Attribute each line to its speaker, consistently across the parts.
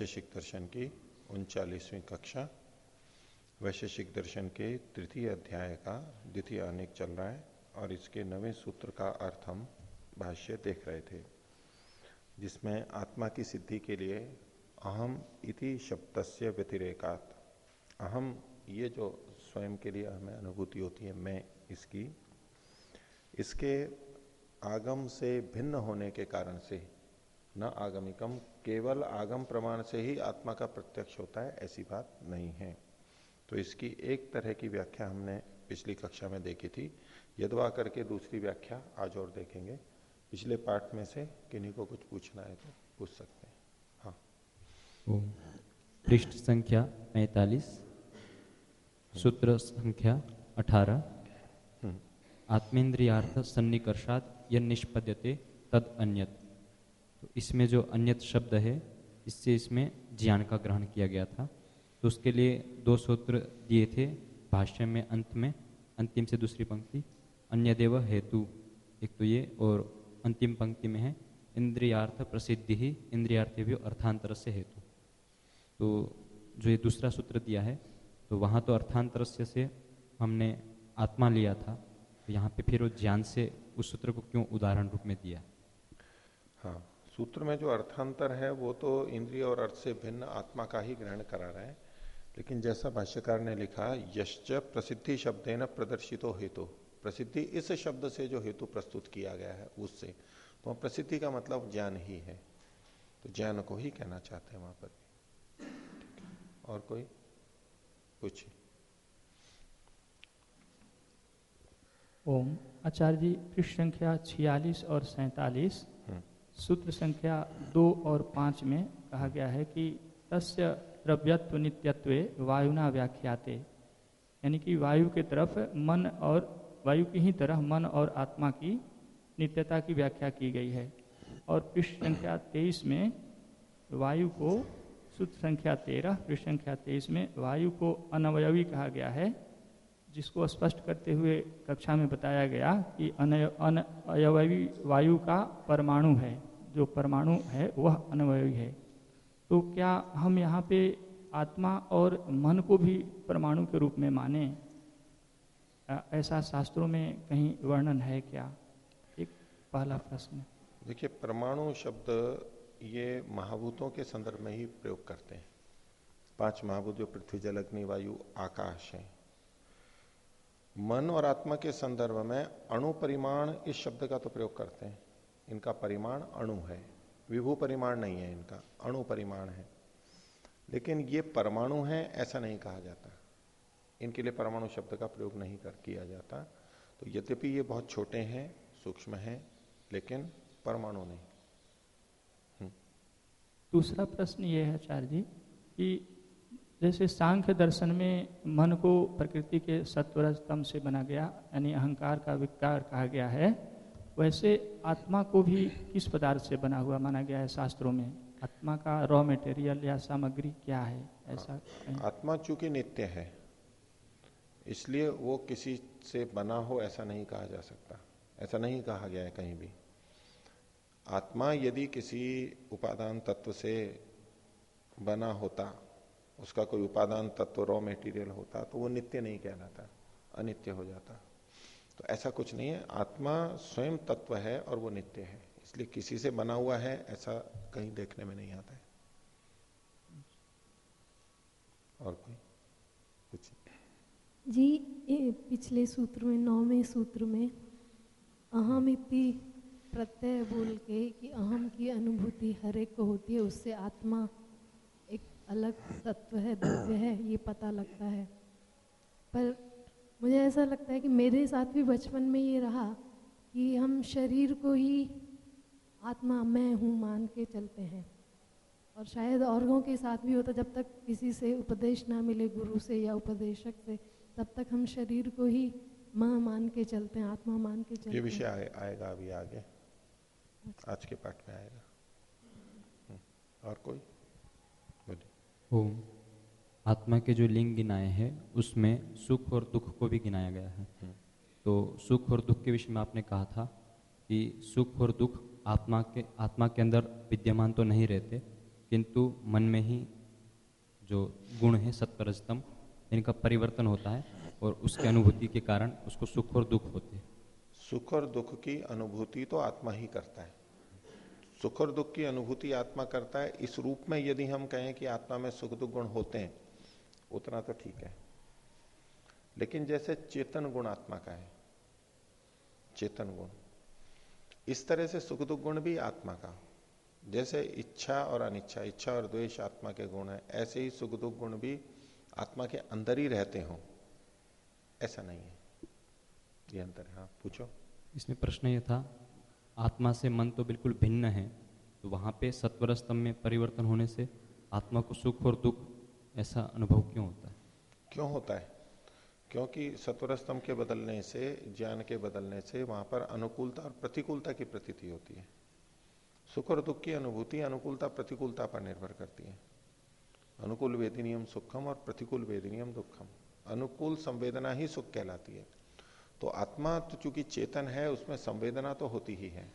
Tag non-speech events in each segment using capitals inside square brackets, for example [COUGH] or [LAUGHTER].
Speaker 1: वैशेषिक दर्शन की उनचालीसवीं कक्षा। वैशेषिक दर्शन के तृतीय अध्याय का द्वितीय अनेक चल रहा है और इसके नवे सूत्र का अर्थ हम भाष्य देख रहे थे, जिसमें आत्मा की सिद्धि के लिए अहम इति शब्द से व्यतिरेकात। अहम ये जो स्वयं के लिए हमें अनुभूति होती है, मैं इसकी, इसके आगम से भिन्न होने के कारण से न आगमिकम केवल आगम प्रमाण से ही आत्मा का प्रत्यक्ष होता है ऐसी बात नहीं है। तो इसकी एक तरह की व्याख्या हमने पिछली कक्षा में देखी थी। यदवा करके दूसरी व्याख्या आज और देखेंगे। पिछले पाठ में से किन्हीं को कुछ पूछना है तो पूछ सकते हैं। हाँ।
Speaker 2: पृष्ठ संख्या पैतालीस सूत्र संख्या अठारह। हम्म। आत्मेन्द्रियार्थ सन्निकर्षात यह निष्पद्यते तद अन्यत तो इसमें जो अन्यत शब्द है, इससे इसमें ज्ञान का ग्रहण किया गया था। तो उसके लिए दो सूत्र दिए थे, भाष्य में, अंत में, अंतिम से दूसरी पंक्ति अन्य देव हेतु। एक तो ये और अंतिम पंक्ति में है, इंद्रियार्थ प्रसिद्धि ही, इंद्रियार्थ भी अर्थांतर से हेतु। तो जो ये दूसरा सूत्र दिया है तो वहाँ तो अर्थांतर से हमने आत्मा लिया था तो यहाँ पे फिर वो ज्ञान से उस सूत्र को क्यों उदाहरण रूप में दिया?
Speaker 1: हाँ। सूत्र में जो अर्थांतर है, वो तो इंद्रिय और अर्थ से भिन्न आत्मा का ही ग्रहण करा रहा है। लेकिन जैसा भाष्यकार ने लिखा, यश्च प्रसिद्धि शब्द न प्रदर्शितो हेतु। प्रसिद्धि इस शब्द से जो हेतु प्रस्तुत किया गया है, उससे। तो प्रसिद्धि का मतलब ज्ञान ही है। तो ज्ञान को ही कहना चाहते हैं वहाँ पर। और कोई? कुछ
Speaker 3: ओम। आचार्य जी पृष्ठ संख्या छियालीस और सैतालीस। सूत्र संख्या दो और पाँच में कहा गया है कि तस्य द्रव्यत्व नित्यत्व वायुना व्याख्याते। यानी कि वायु के तरफ़ मन और वायु की ही तरह मन और आत्मा की नित्यता की व्याख्या की गई है। और पृष्ठ संख्या तेईस में वायु को सूत्र संख्या तेरह, पृष्ठ संख्या तेईस में वायु को अनवयवी कहा गया है, जिसको स्पष्ट करते हुए कक्षा में बताया गया कि अनवयवी वायु का परमाणु है। जो परमाणु है, वह अनवयवी है। तो क्या हम यहाँ पे आत्मा और मन को भी परमाणु के रूप में माने? ऐसा शास्त्रों में कहीं वर्णन है क्या? एक पहला प्रश्न।
Speaker 1: देखिए, परमाणु शब्द ये महाभूतों के संदर्भ में ही प्रयोग करते हैं। पाँच महाभूत जो पृथ्वी, जल, अग्नि, वायु, आकाश है। मन और आत्मा के संदर्भ में अणु परिमाण इस शब्द का तो प्रयोग करते हैं। इनका परिमाण अणु है। विभू परिमाण नहीं है इनका, अणु परिमाण है। लेकिन ये परमाणु है, ऐसा नहीं कहा जाता। इनके लिए परमाणु शब्द का प्रयोग नहीं कर, किया जाता। तो यद्यपि ये बहुत छोटे हैं, सूक्ष्म हैं, लेकिन परमाणु नहीं।
Speaker 3: हम्म। दूसरा प्रश्न ये है आचार्य जी, कि जैसे सांख्य दर्शन में मन को प्रकृति के सत्वर से बना गया, यानी अहंकार का विकार कहा गया है वैसे आत्मा को भी किस पदार्थ से बना हुआ माना गया है शास्त्रों में? आत्मा का रॉ मटेरियल या सामग्री क्या है? ऐसा
Speaker 1: आत्मा चूँकि नित्य है, इसलिए वो किसी से बना हो ऐसा नहीं कहा जा सकता। ऐसा नहीं कहा गया है कहीं भी। आत्मा यदि किसी उपादान तत्व से बना होता, उसका कोई उपादान तत्व रॉ मेटीरियल होता तो वो नित्य नहीं कहलाता, अनित्य हो जाता। तो ऐसा कुछ नहीं है। आत्मा स्वयं तत्व है और वो नित्य है। इसलिए किसी से बना हुआ है, ऐसा कहीं देखने में नहीं आता है। और कोई? कुछ?
Speaker 4: जी, ये पिछले सूत्र में, नौवें सूत्र में, अहम इति प्रत्यय बोल के कि अहम की अनुभूति हर एक को होती है, उससे आत्मा एक अलग तत्व है, दिव्य है, ये पता लगता है। पर मुझे ऐसा लगता है कि मेरे साथ भी बचपन में ये रहा कि हम शरीर को ही आत्मा मैं हूँ मान के चलते हैं। और शायद औरों के साथ भी होता जब तक किसी से उपदेश ना मिले गुरु से या उपदेशक से तब तक हम शरीर को ही माँ मान के चलते हैं आत्मा मान के चलते
Speaker 1: ये विषय आए, आएगा अभी आगे। आज के पाठ में आएगा। हम्म, और कोई? बोलिए।
Speaker 2: ओम। आत्मा के जो लिंग गिनाए हैं उसमें सुख और दुख को भी गिनाया गया है।
Speaker 1: हम्म।
Speaker 2: तो सुख और दुख के विषय में आपने कहा था कि सुख और दुख आत्मा के आत्मा के अंदर विद्यमान तो नहीं रहते किंतु मन में ही जो गुण है सत्वरजतम इनका परिवर्तन होता है और उसके अनुभूति के कारण उसको सुख और दुख होते हैं।
Speaker 1: सुख और दुख की अनुभूति तो आत्मा ही करता है। सुख और दुख की अनुभूति आत्मा करता है। इस रूप में यदि हम कहें कि आत्मा में सुख दुख गुण होते हैं उतना तो ठीक है। लेकिन जैसे चेतन गुण आत्मा का है, चेतन गुण, इस तरह से सुख दुख गुण भी आत्मा का। जैसे इच्छा और अनिच्छा, इच्छा और द्वेष आत्मा के गुण है, ऐसे ही सुख दुख गुण भी आत्मा के अंदर ही रहते हो। ऐसा नहीं है। ये अंतर है। हाँ पूछो।
Speaker 2: इसमें प्रश्न ये था, आत्मा से मन तो बिल्कुल भिन्न है तो वहाँ पे सत्वर स्तंभ में परिवर्तन होने से आत्मा को सुख और दुख ऐसा अनुभव क्यों होता है?
Speaker 1: क्यों होता है? क्योंकि सत्वर स्तंभ के बदलने से, ज्ञान के बदलने से वहाँ पर अनुकूलता और प्रतिकूलता की प्रतीति होती है। सुख और दुख की अनुभूति अनुकूलता, प्रतिकूलता पर निर्भर करती है। अनुकूल वेदिनियम सुखम और प्रतिकूल वेदिनियम दुखम। अनुकूल संवेदना ही सुख कहलाती है। तो आत्मा तो चूँकि चेतन है, उसमें संवेदना तो होती ही है।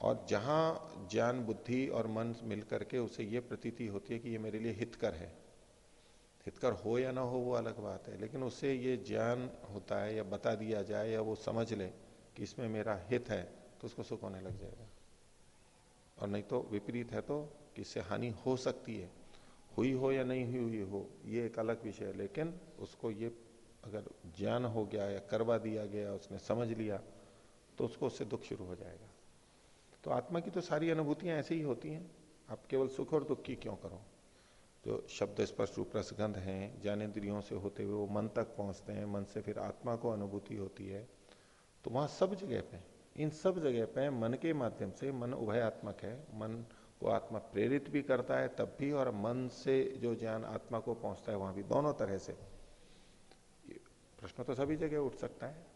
Speaker 1: और जहाँ ज्ञान, बुद्धि और मन मिल करके उसे ये प्रतीति होती है कि ये मेरे लिए हितकर है। हितकर हो या ना हो वो अलग बात है। लेकिन उससे ये ज्ञान होता है या बता दिया जाए या वो समझ ले कि इसमें मेरा हित है तो उसको सुख होने लग जाएगा। और नहीं तो विपरीत है तो कि इससे हानि हो सकती है। हुई हो या नहीं हुई हो, ये एक अलग विषय है। लेकिन उसको ये अगर ज्ञान हो गया या करवा दिया गया, उसने समझ लिया तो उसको उससे दुख शुरू हो जाएगा। तो आत्मा की तो सारी अनुभूतियाँ ऐसे ही होती हैं। आप केवल सुख और दुख की क्यों करो? जो शब्द स्पर्श रूप रसगंध हैं, ज्ञानेन्द्रियों से होते हुए वो मन तक पहुँचते हैं, मन से फिर आत्मा को अनुभूति होती है तो वहाँ सब जगह पे, इन सब जगह पे मन के माध्यम से मन उभयात्मक है, मन को आत्मा प्रेरित भी करता है, तब भी और मन से जो ज्ञान आत्मा को पहुँचता है, वहाँ भी दोनों तरह से। प्रश्न तो सभी जगह उठ सकता है,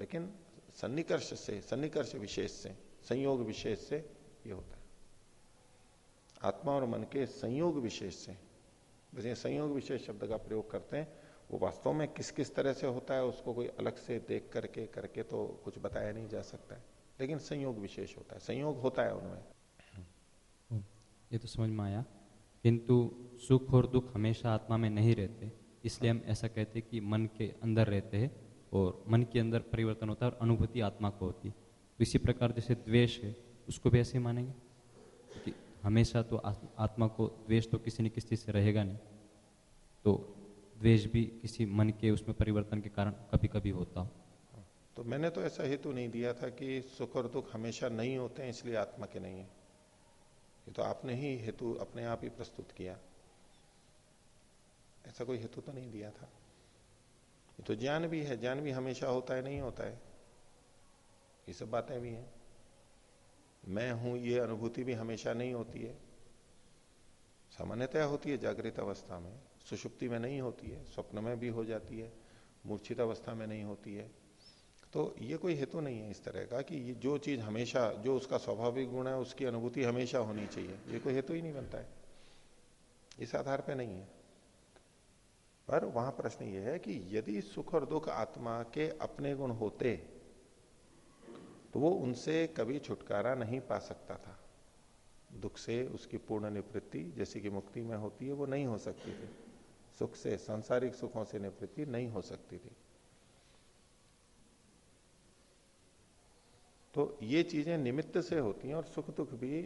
Speaker 1: लेकिन सन्निकर्ष से, सन्निकर्ष विशेष से, संयोग विशेष से ये होता है। आत्मा और मन के संयोग विशेष से जैसे संयोग विशेष शब्द का प्रयोग करते हैं, वो वास्तव में किस किस तरह से होता है, उसको कोई अलग से देख करके करके तो कुछ बताया नहीं जा सकता है। लेकिन संयोग विशेष होता है, संयोग होता है उनमें।
Speaker 2: ये तो समझ में आया। किंतु सुख और दुख हमेशा आत्मा में नहीं रहते, इसलिए हम ऐसा कहते हैं कि मन के अंदर रहते हैं और मन के अंदर परिवर्तन होता है और अनुभूति आत्मा को होती है। तो इसी प्रकार जैसे द्वेष है, उसको भी ऐसे मानेंगे? हमेशा तो आत्मा को द्वेष तो किसी न किसी से रहेगा नहीं। तो द्वेष भी किसी मन के उसमें परिवर्तन के कारण कभी कभी होता
Speaker 1: तो मैंने तो ऐसा हेतु नहीं दिया था कि सुख और दुख हमेशा नहीं होते हैं, इसलिए आत्मा के नहीं है। ये तो आपने ही हेतु, अपने आप ही प्रस्तुत किया। ऐसा कोई हेतु तो नहीं दिया था। ये तो ज्ञान भी है, ज्ञान भी हमेशा होता है, नहीं होता है। ये सब बातें भी हैं। मैं हूँ, ये अनुभूति भी हमेशा नहीं होती है। सामान्यतया होती है जागृत अवस्था में। सुषुप्ति में नहीं होती है, स्वप्न में भी हो जाती है, मूर्छित अवस्था में नहीं होती है। तो ये कोई हेतु नहीं है इस तरह का कि ये जो चीज़ हमेशा, जो उसका स्वाभाविक गुण है, उसकी अनुभूति हमेशा होनी चाहिए। ये कोई हेतु ही नहीं बनता है। इस आधार पे नहीं है। पर वहाँ प्रश्न ये है कि यदि सुख और दुख आत्मा के अपने गुण होते तो वो उनसे कभी छुटकारा नहीं पा सकता था। दुख से उसकी पूर्ण निवृत्ति, जैसे कि मुक्ति में होती है, वो नहीं हो सकती थी। सुख से, सांसारिक सुखों से निवृत्ति नहीं हो सकती थी। तो ये चीज़ें निमित्त से होती हैं और सुख दुख भी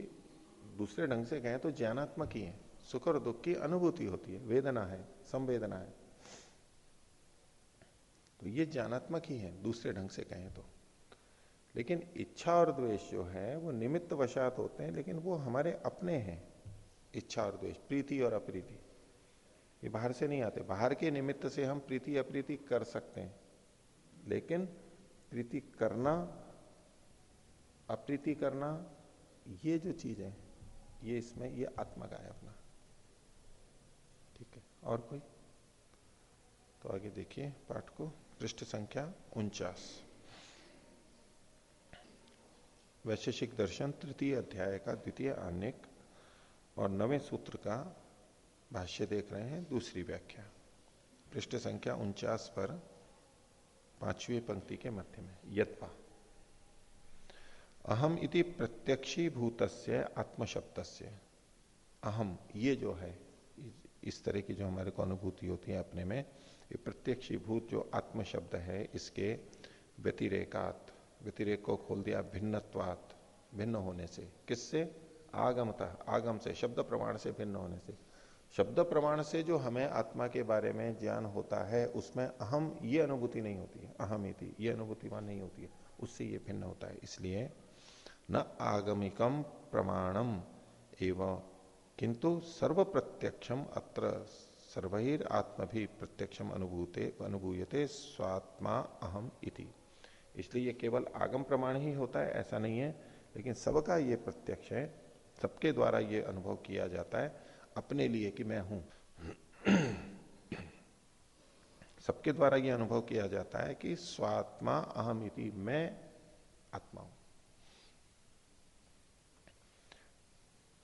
Speaker 1: दूसरे ढंग से कहें तो ज्ञानात्मक ही है। सुख और दुख की अनुभूति होती है, वेदना है, संवेदना है। तो ये ज्ञानात्मक ही है, दूसरे ढंग से कहें तो। लेकिन इच्छा और द्वेष जो है, वो निमित्त वशात होते हैं, लेकिन वो हमारे अपने हैं, इच्छा और द्वेष, प्रीति और अप्रीति। ये बाहर से नहीं आते। बाहर के निमित्त से हम प्रीति, अप्रीति कर सकते हैं। लेकिन प्रीति करना, अप्रीति करना, ये जो चीज़ है, ये इसमें, ये आत्मा का है अपना। ठीक है? और कोई? तो आगे देखिए पाठ को। पृष्ठ संख्या उनचास। वैशेषिक दर्शन, तृतीय अध्याय का द्वितीय अनेक और नवे सूत्र का भाष्य देख रहे हैं, दूसरी व्याख्या। पृष्ठ संख्या उनचास पर पांचवी पंक्ति के मध्य में, यत्वा। अहम इति प्रत्यक्षी भूतस्य आत्मशब्द अहम, ये जो है, इस तरह की जो हमारे को अनुभूति होती है अपने में, ये प्रत्यक्षी भूत जो आत्म शब्द है, इसके व्यतिरेकात व्यतिरेक को खोल दिया भिन्नत्वात, भिन्न होने से। किससे? आगमता, आगम से, शब्द प्रमाण से भिन्न होने से। शब्द प्रमाण से जो हमें आत्मा के बारे में ज्ञान होता है, उसमें अहम ये अनुभूति नहीं होती है। अहम इति, ये अनुभूति वहाँ नहीं होती है। उससे ये भिन्न होता है। इसलिए न आगमिकम प्रमाणम एवं, किंतु सर्व प्रत्यक्षम अत्र सर्वहिर आत्म भी प्रत्यक्षम अनुभूते, अनुभूयते स्वात्मा अहम इति। इसलिए ये केवल आगम प्रमाण ही होता है, ऐसा नहीं है। लेकिन सबका ये प्रत्यक्ष है, सबके द्वारा ये अनुभव किया जाता है अपने लिए कि मैं हूँ। [CLEARS THROAT] सबके द्वारा ये अनुभव किया जाता है कि स्वात्मा अहम इति, मैं आत्मा हूँ।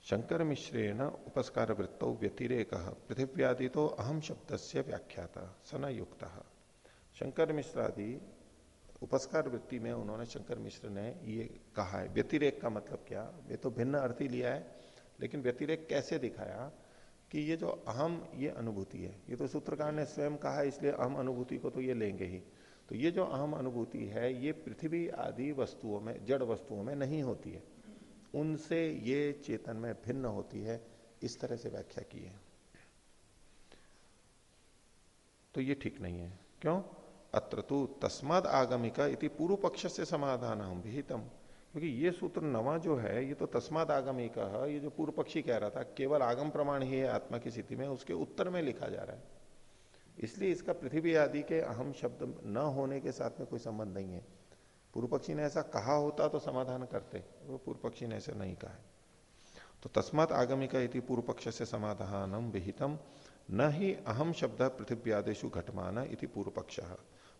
Speaker 1: शंकर मिश्रेण उपस्कार वृत्तौ व्यतिरेक पृथिव्यादि तो अहम शब्द से व्याख्याता सना युक्त। शंकर मिश्रादि उपस्कार वृत्ति में उन्होंने शंकर मिश्र ने ये कहा है। व्यतिरेक का मतलब क्या? ये तो भिन्न अर्थ ही लिया है, लेकिन व्यतिरेक कैसे दिखाया कि ये जो अहम ये अनुभूति है, ये तो सूत्रकार ने स्वयं कहा है, इसलिए अहम अनुभूति को तो ये लेंगे ही। तो ये जो अहम अनुभूति है, ये पृथ्वी आदि वस्तुओं में, जड़ वस्तुओं में नहीं होती है। उनसे ये चेतन में भिन्न होती है। इस तरह से व्याख्या की है। तो ये ठीक नहीं है। क्यों? अत्र तो तस्माद आगमिका इति पूर्व पक्ष से समाधान हम विहितम। क्योंकि ये सूत्र नवा जो है, ये तो तस्माद आगमी का ये जो पूर्व पक्षी कह रहा था, केवल आगम प्रमाण ही है आत्मा की स्थिति में, उसके उत्तर में लिखा जा रहा है। इसलिए इसका पृथ्वी आदि के अहम शब्द न होने के साथ में कोई संबंध नहीं है। पूर्व पक्षी ने ऐसा कहा होता तो समाधान करते, वो पूर्व पक्षी ने ऐसा नहीं कहा तो तस्मात आगमिका इति पूर्व पक्ष से समाधानम विहितम। न ही अहम शब्द पृथ्वी आदेशु घटमान इति पूर्व पक्ष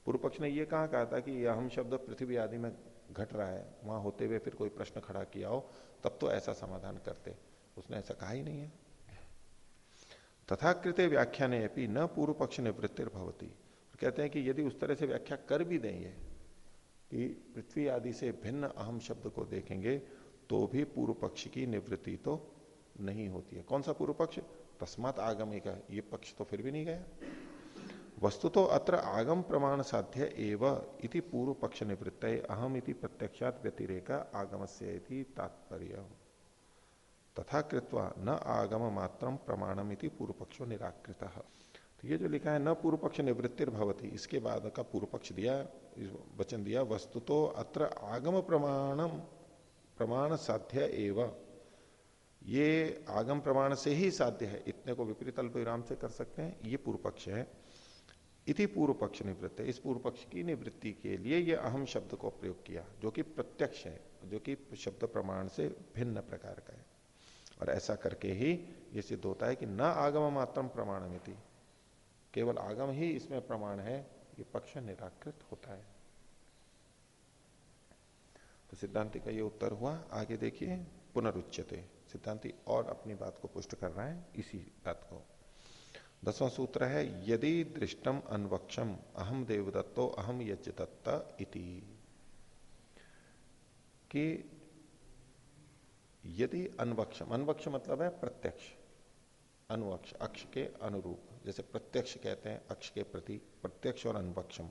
Speaker 1: पूर्व पक्ष ने यह कहा था कि यह अहम शब्द पृथ्वी आदि में घट रहा है, वहाँ होते हुए फिर कोई प्रश्न खड़ा किया हो, तब तो ऐसा समाधान करते। उसने ऐसा कहा ही नहीं है। तथा कृत्य व्याख्या ने अपनी न पूर्व पक्ष निवृत्तिर भवती कहते हैं कि यदि उस तरह से व्याख्या कर भी देंगे कि पृथ्वी आदि से भिन्न अहम शब्द को देखेंगे तो भी पूर्व पक्ष की निवृत्ति तो नहीं होती है। कौन सा पूर्व पक्ष तस्मात आगमी का ये पक्ष तो फिर भी नहीं गया। वस्तु तो अत्र आगम प्रमाण साध्य एव इति पूर्व पक्ष निवृत्त अहम इति प्रत्यक्षात व्यतिरेक से तात्पर्य तथा कृत्वा न आगम मात्रम प्रमाणम इति पूर्व पक्षो निराकृत। तो ये जो लिखा है, न पूर्व पक्ष निवृत्तिर भवती इसके बाद का पूर्व पक्ष दिया वचन दिया वस्तु तो अत्र आगम प्रमाणम प्रमाण साध्य एव। ये आगम प्रमाण से ही साध्य है, इतने को विपरीत अल्प विराम से कर सकते हैं, ये पूर्व पक्ष है। इति पूर्व पक्ष निवृत्त। इस पूर्व पक्ष की निवृत्ति के लिए यह अहम शब्द को प्रयोग किया, जो कि प्रत्यक्ष है, जो कि शब्द प्रमाण से भिन्न प्रकार का है। और ऐसा करके ही यह सिद्ध होता है कि न आगम मात्रम प्रमाणमिति केवल आगम ही इसमें प्रमाण है, ये पक्ष निराकृत होता है। तो सिद्धांति का ये उत्तर हुआ, आगे देखिए पुनरुच्चते सिद्धांति और अपनी बात को पुष्ट कर रहा है, इसी बात को। दसवां सूत्र है, यदि दृष्टम अनवक्षम अहम देवदत्तो अहम यज्ञ इति। कि यदि अनवक्षम, अनवक्ष मतलब है प्रत्यक्ष, अनुवक्ष, अक्ष के अनुरूप, जैसे प्रत्यक्ष कहते हैं, अक्ष के प्रति, प्रत्यक्ष और अनवक्षम।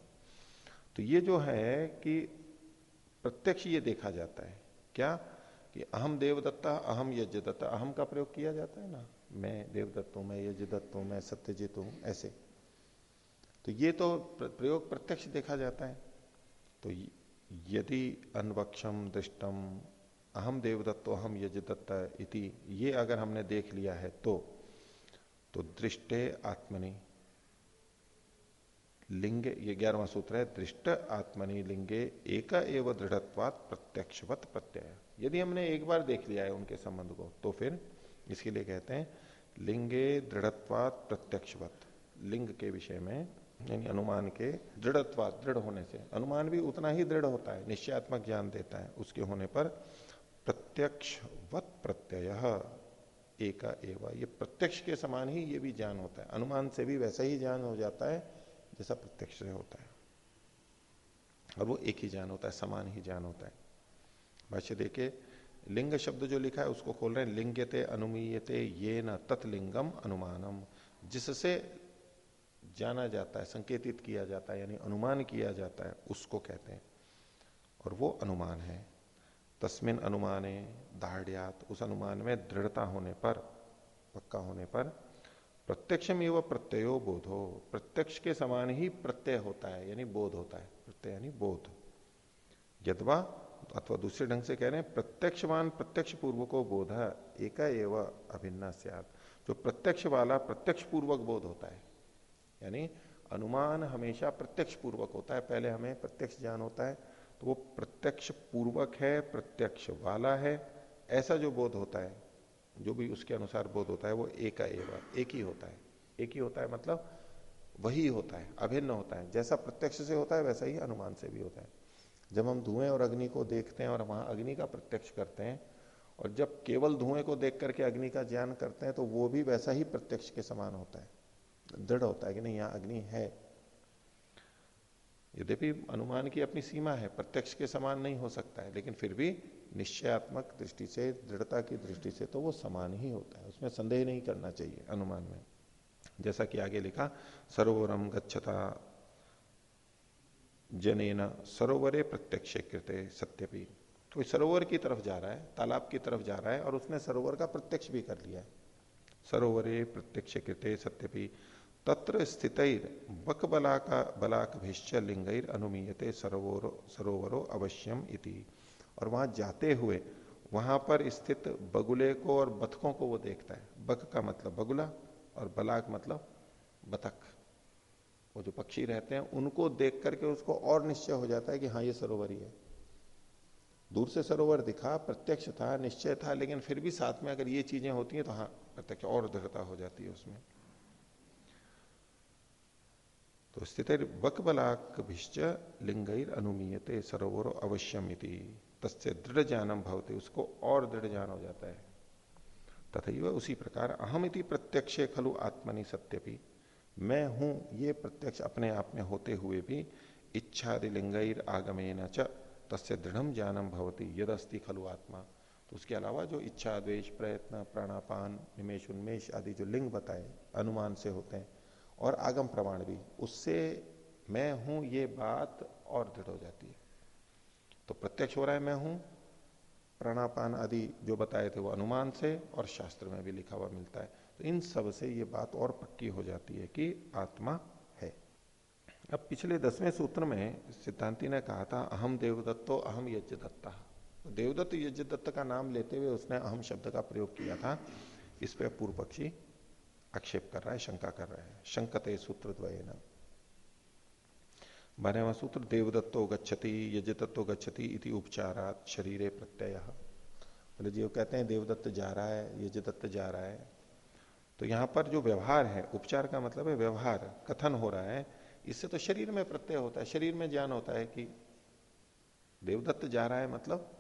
Speaker 1: तो ये जो है कि प्रत्यक्ष ये देखा जाता है। क्या? कि अहम देवदत्ता अहम यज्ञ अहम का प्रयोग किया जाता है ना? मैं देवदत्त हूँ मैं, यजदत्त हूँ मैं, सत्यजित हूँ ऐसे। तो ये तो प्रयोग प्रत्यक्ष देखा जाता है। तो यदि अनवक्षम दृष्टम अहम देवदत्तो अहम यजदत्त इति ये अगर हमने देख लिया है तो तो दृष्टे आत्मनि लिंग, ये ग्यारहवा सूत्र है, दृष्ट आत्मनि लिंगे एक एव दृढ़त्वात प्रत्यक्षवत प्रत्यय। यदि हमने एक बार देख लिया है उनके संबंध को तो फिर इसके लिए कहते हैं लिंगे दृढ़त्वात प्रत्यक्षवत। लिंग के विषय में, यानी अनुमान के दृढ़त्वात, दृढ़ होने से। अनुमान भी उतना ही दृढ़ होता है, निश्चयात्मक ज्ञान देता है, उसके होने पर प्रत्यक्षवत प्रत्यय, एका एवा। ये प्रत्यक्ष के समान ही ये भी ज्ञान होता है। अनुमान से भी वैसा ही ज्ञान हो जाता है, जैसा प्रत्यक्ष से होता है। और वो एक ही ज्ञान होता है, समान ही ज्ञान होता है। भाष्य देखे लिंग शब्द जो लिखा है उसको खोल रहे हैं। लिंगते अनुमीयते ये न तत्लिंगम अनुमानम। जिससे जाना जाता है, संकेतित किया जाता है, यानी अनुमान किया जाता है, उसको कहते हैं। और वो अनुमान है। तस्मिन अनुमाने दाढ़ उस अनुमान में दृढ़ता होने पर, पक्का होने पर प्रत्यक्षम एवं प्रत्ययो बोध। प्रत्यक्ष के समान ही प्रत्यय होता है, यानी बोध होता है। प्रत्यय यानी बोध। यदवा अथवा दूसरे ढंग से कह रहे हैं, प्रत्यक्षवान प्रत्यक्ष पूर्व को बोध एक एवं अभिन्न जो प्रत्यक्ष वाला प्रत्यक्ष पूर्वक बोध होता है, यानी अनुमान हमेशा प्रत्यक्ष पूर्वक होता है, पहले हमें प्रत्यक्ष ज्ञान होता है तो वो प्रत्यक्ष पूर्वक है प्रत्यक्ष वाला है, ऐसा जो बोध होता है, जो भी उसके अनुसार बोध होता है, वो एक एवं एक ही होता है। एक ही होता है मतलब वही होता है, अभिन्न होता है, जैसा प्रत्यक्ष से होता है, वैसा ही अनुमान से भी होता है। जब हम धुएँ और अग्नि को देखते हैं और वहाँ अग्नि का प्रत्यक्ष करते हैं, और जब केवल धुएँ को देख करके अग्नि का ज्ञान करते हैं तो वो भी वैसा ही प्रत्यक्ष के समान होता है। दृढ़ होता है कि नहीं, यहाँ अग्नि है। यद्यपि अनुमान की अपनी सीमा है, प्रत्यक्ष के समान नहीं हो सकता है, लेकिन फिर भी निश्चयात्मक दृष्टि से, दृढ़ता की दृष्टि से तो वो समान ही होता है। उसमें संदेह नहीं करना चाहिए अनुमान में। जैसा कि आगे लिखा, सरोवरम गच्छता जनेन सरोवरे प्रत्यक्ष कृत्य सत्यपी। तो सरोवर की तरफ़ जा रहा है, तालाब की तरफ़ जा रहा है और उसने सरोवर का प्रत्यक्ष भी कर लिया है। सरोवरे प्रत्यक्ष कृत्य सत्यपी। तत्र स्थित बक बलाका बलाक भिश्च लिंगैर अनुमीयते सरोवरो सरोवरो अवश्यम इति। और वहाँ जाते हुए वहाँ पर स्थित बगुले को और बतखों को वो देखता है। बक का मतलब बगुला और बलाक मतलब बतख। वो जो पक्षी रहते हैं, उनको देख करके उसको और निश्चय हो जाता है कि हाँ ये सरोवर ही है। दूर से सरोवर दिखा, प्रत्यक्ष था, निश्चय था, लेकिन फिर भी साथ में अगर ये चीज़ें होती हैं तो हाँ प्रत्यक्ष और दृढ़ता हो जाती है उसमें। तो स्थित बकबलाक भिश्च अनुमीयते सरोवर अवश्यम तस्य दृढ़ ज्ञानम भवते, उसको और दृढ़ ज्ञान हो जाता है। तथा उसी प्रकार अहम इति प्रत्यक्ष खलु आत्मनि सत्यपि। मैं हूँ, ये प्रत्यक्ष अपने आप में होते हुए भी इच्छादि लिंगैर आगमेन च, तस्य दृढ़ ज्ञानम भवती, यदस्ति खलु आत्मा। तो उसके अलावा जो इच्छा द्वेश प्रयत्न, प्राणापान निमेश उन्मेष आदि जो लिंग बताए, अनुमान से होते हैं, और आगम प्रमाण भी, उससे मैं हूँ, ये बात और दृढ़ हो जाती है। तो प्रत्यक्ष हो रहा है, मैं हूँ, प्राणापान आदि जो बताए थे वो अनुमान से और शास्त्र में भी लिखा हुआ मिलता है। तो इन सबसे ये बात और पक्की हो जाती है कि आत्मा है। अब पिछले दसवें सूत्र में सिद्धांति ने कहा था, अहम देवदत्तो, अहम यज्ञ दत्ता तो देवदत्त यज्ञ दत्त का नाम लेते हुए उसने अहम शब्द का प्रयोग किया था। इस पर पूर्व पक्षी आक्षेप कर रहा है, शंका कर रहा है। शंकते सूत्र द्वय बारहवा सूत्र, देवदत्तो गच्छति यजतत्व गच्छति इति उपचारात शरीरे प्रत्यय। बोले जी, वो कहते हैं, देवदत्त जा रहा है यजदत्त जा रहा है। तो यहाँ पर जो व्यवहार है, उपचार का मतलब है व्यवहार, कथन हो रहा है, इससे तो शरीर में प्रत्यय होता है, शरीर में ज्ञान होता है कि देवदत्त जा रहा है मतलब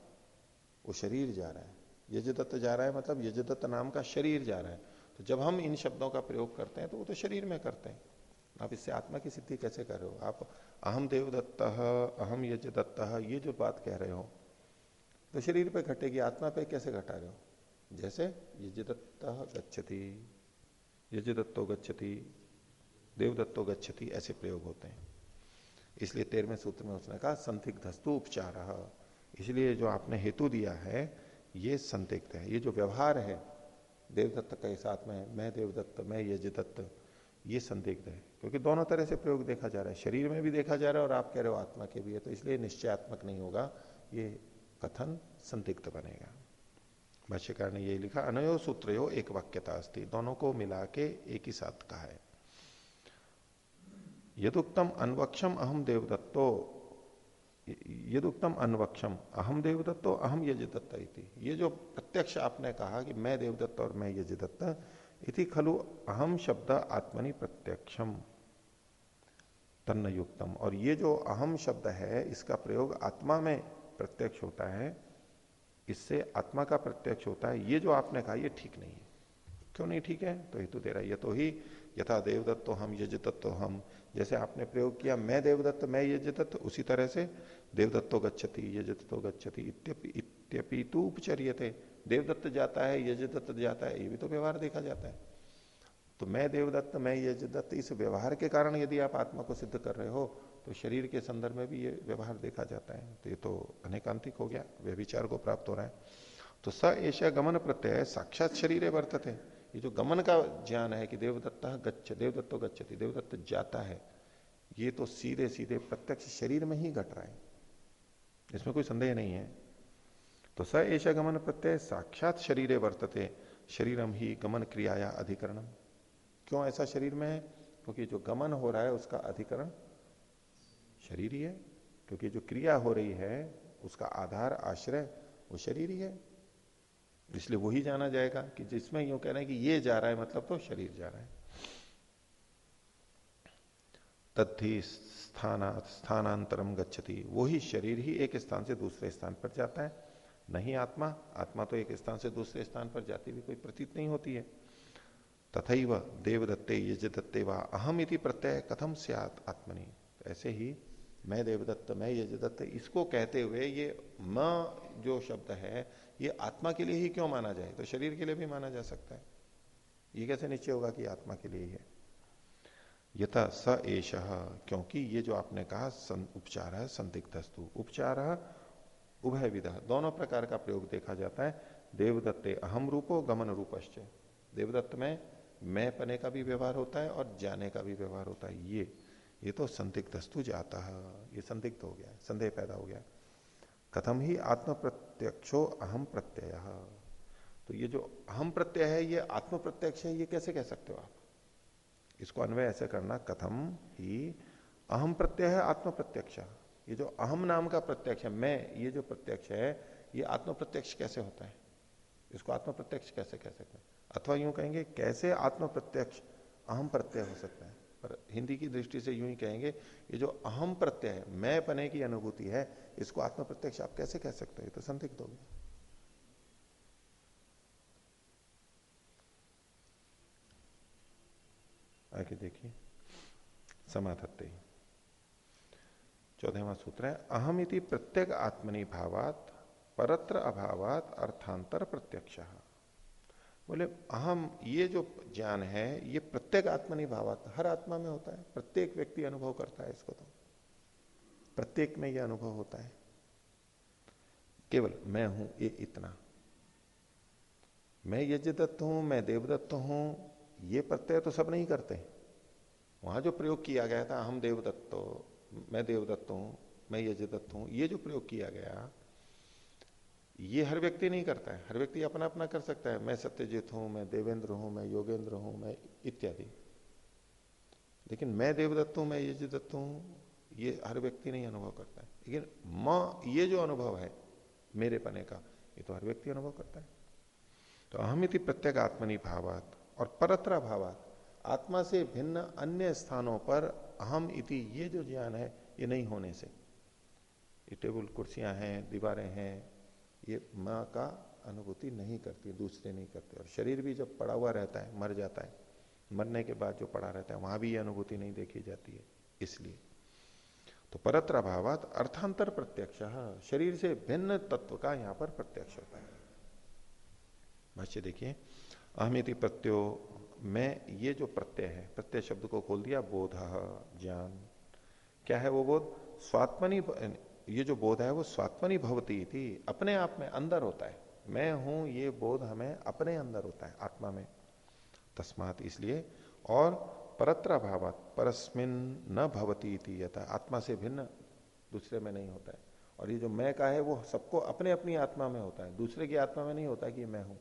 Speaker 1: वो शरीर जा रहा है। यजदत्त जा रहा है मतलब यजदत्त नाम का शरीर जा रहा है। तो जब हम इन शब्दों का प्रयोग करते हैं तो वो तो शरीर में करते हैं। आप इससे आत्मा की सिद्धि कैसे कर रहे हो? आप अहम देवदत्त अहम यज दत्त ये जो बात कह रहे हो तो शरीर पे घटेगी, आत्मा पे कैसे घटा रहे हो? जैसे यजदत्त गच्छति। यजदत्तो गच्छति, देवदत्तो गच्छति, ऐसे प्रयोग होते हैं। इसलिए तेरहवें सूत्र में उसने कहा, संदिग्धस्तु उपचार। इसलिए जो आपने हेतु दिया है, ये संदिग्ध है। ये जो व्यवहार है, देवदत्त के साथ में, मैं देवदत्त, मैं यजदत्त, ये संदिग्ध है। क्योंकि दोनों तरह से प्रयोग देखा जा रहा है। शरीर में भी देखा जा रहा है और आप कह रहे हो आत्मा के भी है तो इसलिए निश्चयात्मक नहीं होगा। ये कथन संदिग्ध बनेगा। भाष्यकार ने यही लिखा, अनयो सूत्रो एक वाक्यता अस्थित दोनों को मिला के एक ही साथ कहा है। यदुक्तम अनवक्षम अहम देवदत्तो, यदुक्तम अनवक्षम अहम देवदत्तो अहम यजदत्त ये जो प्रत्यक्ष आपने कहा कि मैं देवदत्त और मैं यजदत्त, इति खलु अहम शब्द आत्मनि प्रत्यक्षम। तन्न युक्तम और ये जो अहम शब्द है, इसका प्रयोग आत्मा में प्रत्यक्ष होता है इससे आत्मा का प्रत्यक्ष होता है। ये जो आपने कहा, ये ठीक नहीं है। क्यों नहीं ठीक है? तो हेतु दे रहा है, ये तो ही। यथा देवदत्त हम यजदत्तो हम। जैसे आपने प्रयोग किया, मैं देवदत्त, मैं यजदत्त उसी तरह से देवदत्तो गच्छति यजदत्तो गच्छति, इत्यपि तू उपचर्य थे देवदत्त जाता है यजदत्त जाता है, ये भी तो व्यवहार देखा जाता है। तो मैं देवदत्त, मैं यजदत्त इस व्यवहार के कारण यदि आप आत्मा को सिद्ध कर रहे हो तो शरीर के संदर्भ में भी ये व्यवहार देखा जाता है। तो ये तो अनेकांतिक हो गया, व्यभिचार को प्राप्त हो रहा है। तो स ऐसा गमन प्रत्यय, साक्षात शरीर वर्तते। ये जो गमन का ज्ञान है कि देवदत्ता गच्छ, देवदत्तो गच्छति, देवदत्त जाता है, ये तो सीधे सीधे प्रत्यक्ष शरीर में ही घट रहा है। इसमें कोई संदेह नहीं है। तो स ऐसा गमन प्रत्यय, साक्षात शरीर वर्तते, शरीरम ही गमन क्रियाया अधिकरणम क्यों ऐसा शरीर में है? क्योंकि जो गमन हो रहा है, उसका अधिकरण शरीर ही है, क्योंकि जो क्रिया हो रही है, उसका आधार, आश्रय, वो शरीर ही है। इसलिए वही जाना जाएगा कि जिसमें यूँ कह रहे हैं कि ये जा रहा है मतलब तो शरीर जा रहा है। तथि स्थाना, स्थानांतरम गच्छति, वही शरीर ही एक स्थान से दूसरे स्थान पर जाता है। नहीं आत्मा आत्मा तो एक स्थान से दूसरे स्थान पर जाती भी कोई प्रतीत नहीं होती है। तथा देवदत्ते यजदत्ते व अहम इति प्रत्यय कथम से आत्मनि। ऐसे ही मैं देवदत्त, मैं यजदत्त, इसको कहते हुए ये म जो शब्द है, ये आत्मा के लिए ही क्यों माना जाए? तो शरीर के लिए भी माना जा सकता है। ये कैसे निश्चय होगा कि आत्मा के लिए ही है? यथा स एश क्योंकि ये जो आपने कहा उपचार है संदिग्धस्तु। उपचार उभय विधा दोनों प्रकार का प्रयोग देखा जाता है। देवदत्ते अहम रूपो, गमन रूपश्च। देवदत्त में मैं पने का भी व्यवहार होता है और जाने का भी व्यवहार होता है। ये ये तो संदिग्धस्तु जाता है, ये संदिग्ध हो गया, संदेह पैदा हो गया। कथम ही आत्म प्रत्यक्षो अहम प्रत्यय। तो ये जो अहम प्रत्यय है, ये आत्म प्रत्यक्ष है, ये कैसे कह सकते हो आप? इसको अन्वय ऐसे करना, कथम ही अहम प्रत्यय है आत्म प्रत्यक्ष ये जो अहम नाम का प्रत्यक्ष है, मैं, ये जो प्रत्यक्ष है, ये आत्म प्रत्यक्ष कैसे होता है? इसको आत्म प्रत्यक्ष कैसे कह सकते हैं? अथवा यूँ कहेंगे, कैसे आत्म प्रत्यक्ष अहम प्रत्यय हो सकता है? पर हिंदी की दृष्टि से यूँ ही कहेंगे, ये जो अहम प्रत्यय है, मैं पने की अनुभूति है, इसको आत्म प्रत्यक्ष आप कैसे कह सकते हो? ये तो संदिग्ध हो गया। आगे देखिए। समाधत्ते। चौदहवा सूत्र है अहम इति प्रत्येक आत्मनि भावात परत्र अभावात, अर्थांतर प्रत्यक्ष। बोले, अहम, ये जो ज्ञान है, ये प्रत्येक आत्मा नहीं भावात्मा हर आत्मा में होता है, प्रत्येक व्यक्ति अनुभव करता है इसको तो। प्रत्येक में यह अनुभव होता है। केवल मैं हूँ, ये इतना। मैं यज्ञदत्त हूँ, मैं देवदत्त हूँ, ये प्रत्यय तो सब नहीं करते। वहाँ जो प्रयोग किया गया था हम देवदत्तो, मैं देवदत्त हूँ, मैं यज्ञदत्त हूँ, ये जो प्रयोग किया गया ये हर व्यक्ति नहीं करता है। हर व्यक्ति अपना अपना कर सकता है। मैं सत्यजीत हूँ, मैं देवेंद्र हूँ, मैं योगेंद्र हूँ, मैं इत्यादि। लेकिन मैं देवदत्त हूँ, मैं यजदत्त हूँ, ये हर व्यक्ति नहीं अनुभव करता है। लेकिन म, ये जो अनुभव है मेरे पने का, ये तो हर व्यक्ति अनुभव करता है। तो अहमिति प्रत्येक आत्मनि भावात और परत्र भावात आत्मा से भिन्न अन्य स्थानों पर अहम इति ये जो ज्ञान है, ये नहीं होने से। ये टेबल कुर्सियाँ हैं, दीवारें हैं ये माँ का अनुभूति नहीं करती, दूसरे नहीं करते। और शरीर भी जब पड़ा हुआ रहता है, मर जाता है, मरने के बाद जो पड़ा रहता है, वहाँ भी ये अनुभूति नहीं देखी जाती है, इसलिए। तो परत्र अभावत अर्थांतर प्रत्यक्ष, शरीर से भिन्न तत्व का यहाँ पर प्रत्यक्ष होता है। भाष्य देखिए, अहमिति प्रत्यो में ये जो प्रत्यय है, प्रत्यय शब्द को खोल दिया, बोध ज्ञान। क्या है वो बोध? स्वात्मनि ये जो बोध है वो स्वात्मनी भवती थी अपने आप में अंदर होता है। मैं हूँ, ये बोध हमें अपने अंदर होता है, आत्मा में। तस्मात इसलिए, और परत्र भाव परस्मिन न भवती इति यथा, आत्मा से भिन्न, दूसरे में नहीं होता है। और ये जो मैं का है, वो सबको अपने अपनी आत्मा में होता है। दूसरे की आत्मा में नहीं होता कि मैं हूँ।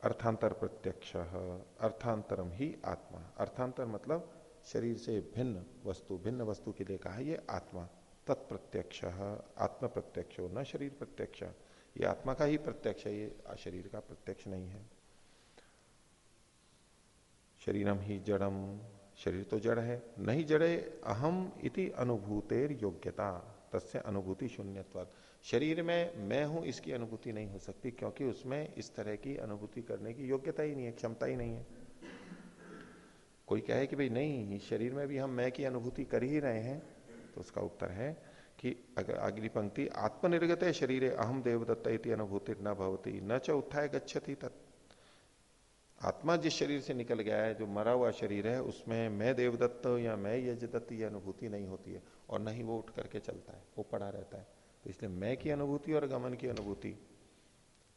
Speaker 1: अर्थांतर प्रत्यक्ष अर्थांतरम ही आत्मा। अर्थांतर मतलब शरीर से भिन्न वस्तु भिन्न वस्तु के लिए कहा ये आत्मा तत्प्रत्यक्ष आत्म प्रत्यक्ष न शरीर प्रत्यक्ष। ये आत्मा का ही प्रत्यक्ष है, ये शरीर का प्रत्यक्ष नहीं है। शरीरम ही जड़म, शरीर तो जड़ है, नहीं जड़े अहम इति अनुभूतेर योग्यता, तस्य अनुभूति शून्यत्वाद शरीर में मैं हूँ, इसकी अनुभूति नहीं हो सकती, क्योंकि उसमें इस तरह की अनुभूति करने की योग्यता ही नहीं है, क्षमता ही नहीं है। कोई कहे कि भाई नहीं शरीर में भी हम मैं की अनुभूति कर ही रहे हैं तो उसका उत्तर है कि अगर अगली पंक्ति, आत्मनिर्गत है शरीर अहम देवदत्त अनुभूति न भवती, न च उत्थाय गच्छति तत्। आत्मा जिस शरीर से निकल गया है, जो मरा हुआ शरीर है, उसमें मैं देवदत्त या मैं यजदत्त, ये अनुभूति नहीं होती है, और न ही वो उठ करके चलता है, वो पड़ा रहता है। तो इसलिए मैं की अनुभूति और गमन की अनुभूति,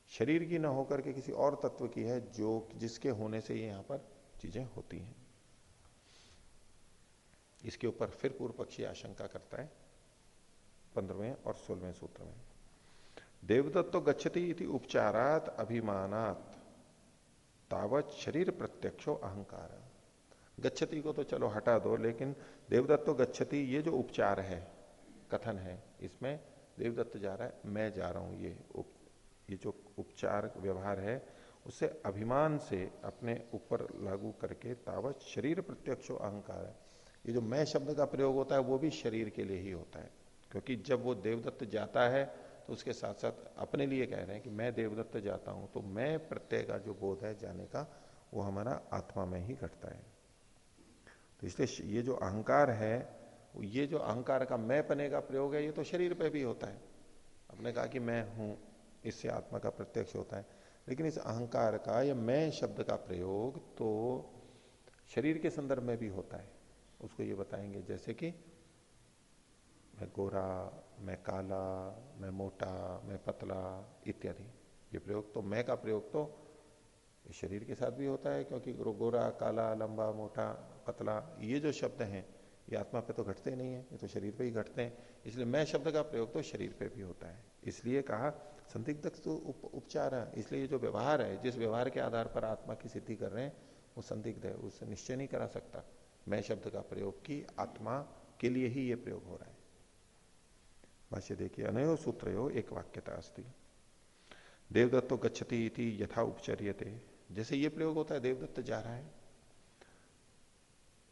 Speaker 1: शरीर की न होकर के किसी और तत्व की है, जो जिसके होने से यहाँ पर चीज़ें होती हैं। इसके ऊपर फिर पूर्व पक्षी आशंका करता है पंद्रहवें और सोलहवें सूत्र में। देवदत्तो गच्छति इति उपचारात अभिमानात तावत शरीर प्रत्यक्षो अहंकार। गच्छति को तो चलो हटा दो लेकिन देवदत्त गच्छति ये जो उपचार है कथन है इसमें देवदत्त जा रहा है मैं जा रहा हूँ ये उप, ये जो उपचार व्यवहार है उसे अभिमान से अपने ऊपर लागू करके तावत शरीर प्रत्यक्षो अहंकार है। ये जो मैं शब्द का प्रयोग होता है, वो भी शरीर के लिए ही होता है। क्योंकि जब वो देवदत्त जाता है तो उसके साथ साथ अपने लिए कह रहे हैं कि मैं देवदत्त जाता हूँ तो मैं प्रत्यय का जो बोध है जाने का, वो हमारा आत्मा में ही घटता है। तो इसलिए ये जो अहंकार है, ये जो अहंकार का मैं पने का प्रयोग है, ये तो शरीर पे भी होता है। आपने कहा कि मैं हूँ, इससे आत्मा का प्रत्यक्ष होता है। लेकिन इस अहंकार का या मैं शब्द का प्रयोग तो शरीर के संदर्भ में भी होता है। उसको ये बताएँगे जैसे कि मैं गोरा मैं काला मैं मोटा मैं पतला इत्यादि ये प्रयोग तो मैं का प्रयोग तो शरीर के साथ भी होता है क्योंकि गोरा काला लंबा मोटा पतला ये जो शब्द हैं ये आत्मा पे तो घटते नहीं है ये तो शरीर पे ही घटते हैं इसलिए मैं शब्द का प्रयोग तो शरीर पे भी होता है। इसलिए कहा संदिग्ध तो उप, उपचार है इसलिए जो व्यवहार है जिस व्यवहार के आधार पर आत्मा की सिद्धि कर रहे हैं वो संदिग्ध है उससे निश्चय नहीं करा सकता। मैं शब्द का प्रयोग की, आत्मा के लिए ही ये प्रयोग हो रहा है। भाष्य देखिए, अनयो सूत्रो एक वाक्यता अस्ति। देवदत्तो गच्छति इति यथा उपचर्यते। जैसे ये प्रयोग होता है, देवदत्त जा रहा है।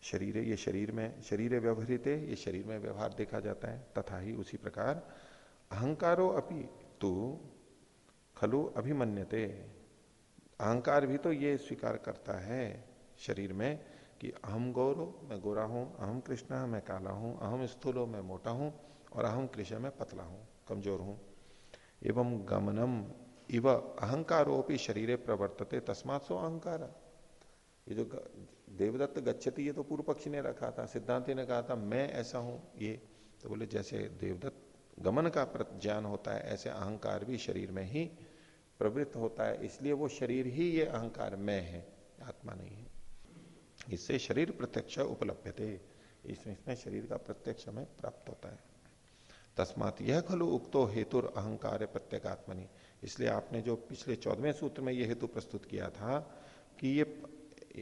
Speaker 1: शरीर, ये शरीर में, शरीर व्यवहारित ये शरीर में व्यवहार देखा जाता है, तथा ही उसी प्रकार अहंकारो अपि तू खलु अभिमन्यते। अहंकार भी तो ये स्वीकार करता है शरीर में कि अहम गौरव, मैं गोरा हूँ, अहम कृष्ण, मैं काला हूँ, अहम स्थूलो, मैं मोटा हूँ और अहम कृष्ण, मैं पतला हूँ, कमज़ोर हूँ। एवं गमनम इव अहंकारोपी शरीर प्रवर्तते, तस्मात सो अहंकार। ये जो देवदत्त गच्छति, ये तो पूर्व पक्षी ने रखा था, सिद्धांति ने कहा था, मैं ऐसा हूँ, ये। तो बोले, जैसे देवदत्त गमन का ज्ञान होता है, ऐसे अहंकार भी शरीर में ही प्रवृत्त होता है, इसलिए वो शरीर ही ये अहंकार, मैं है, आत्मा नहीं है। इससे शरीर प्रत्यक्ष उपलब्ध थे इसमें इसमें शरीर का प्रत्यक्ष हमें प्राप्त होता है। तस्मात यह खलु उक्तो हेतु अहंकार प्रत्येगात्मनि। इसलिए आपने जो पिछले चौदहवें सूत्र में यह हेतु प्रस्तुत किया था कि ये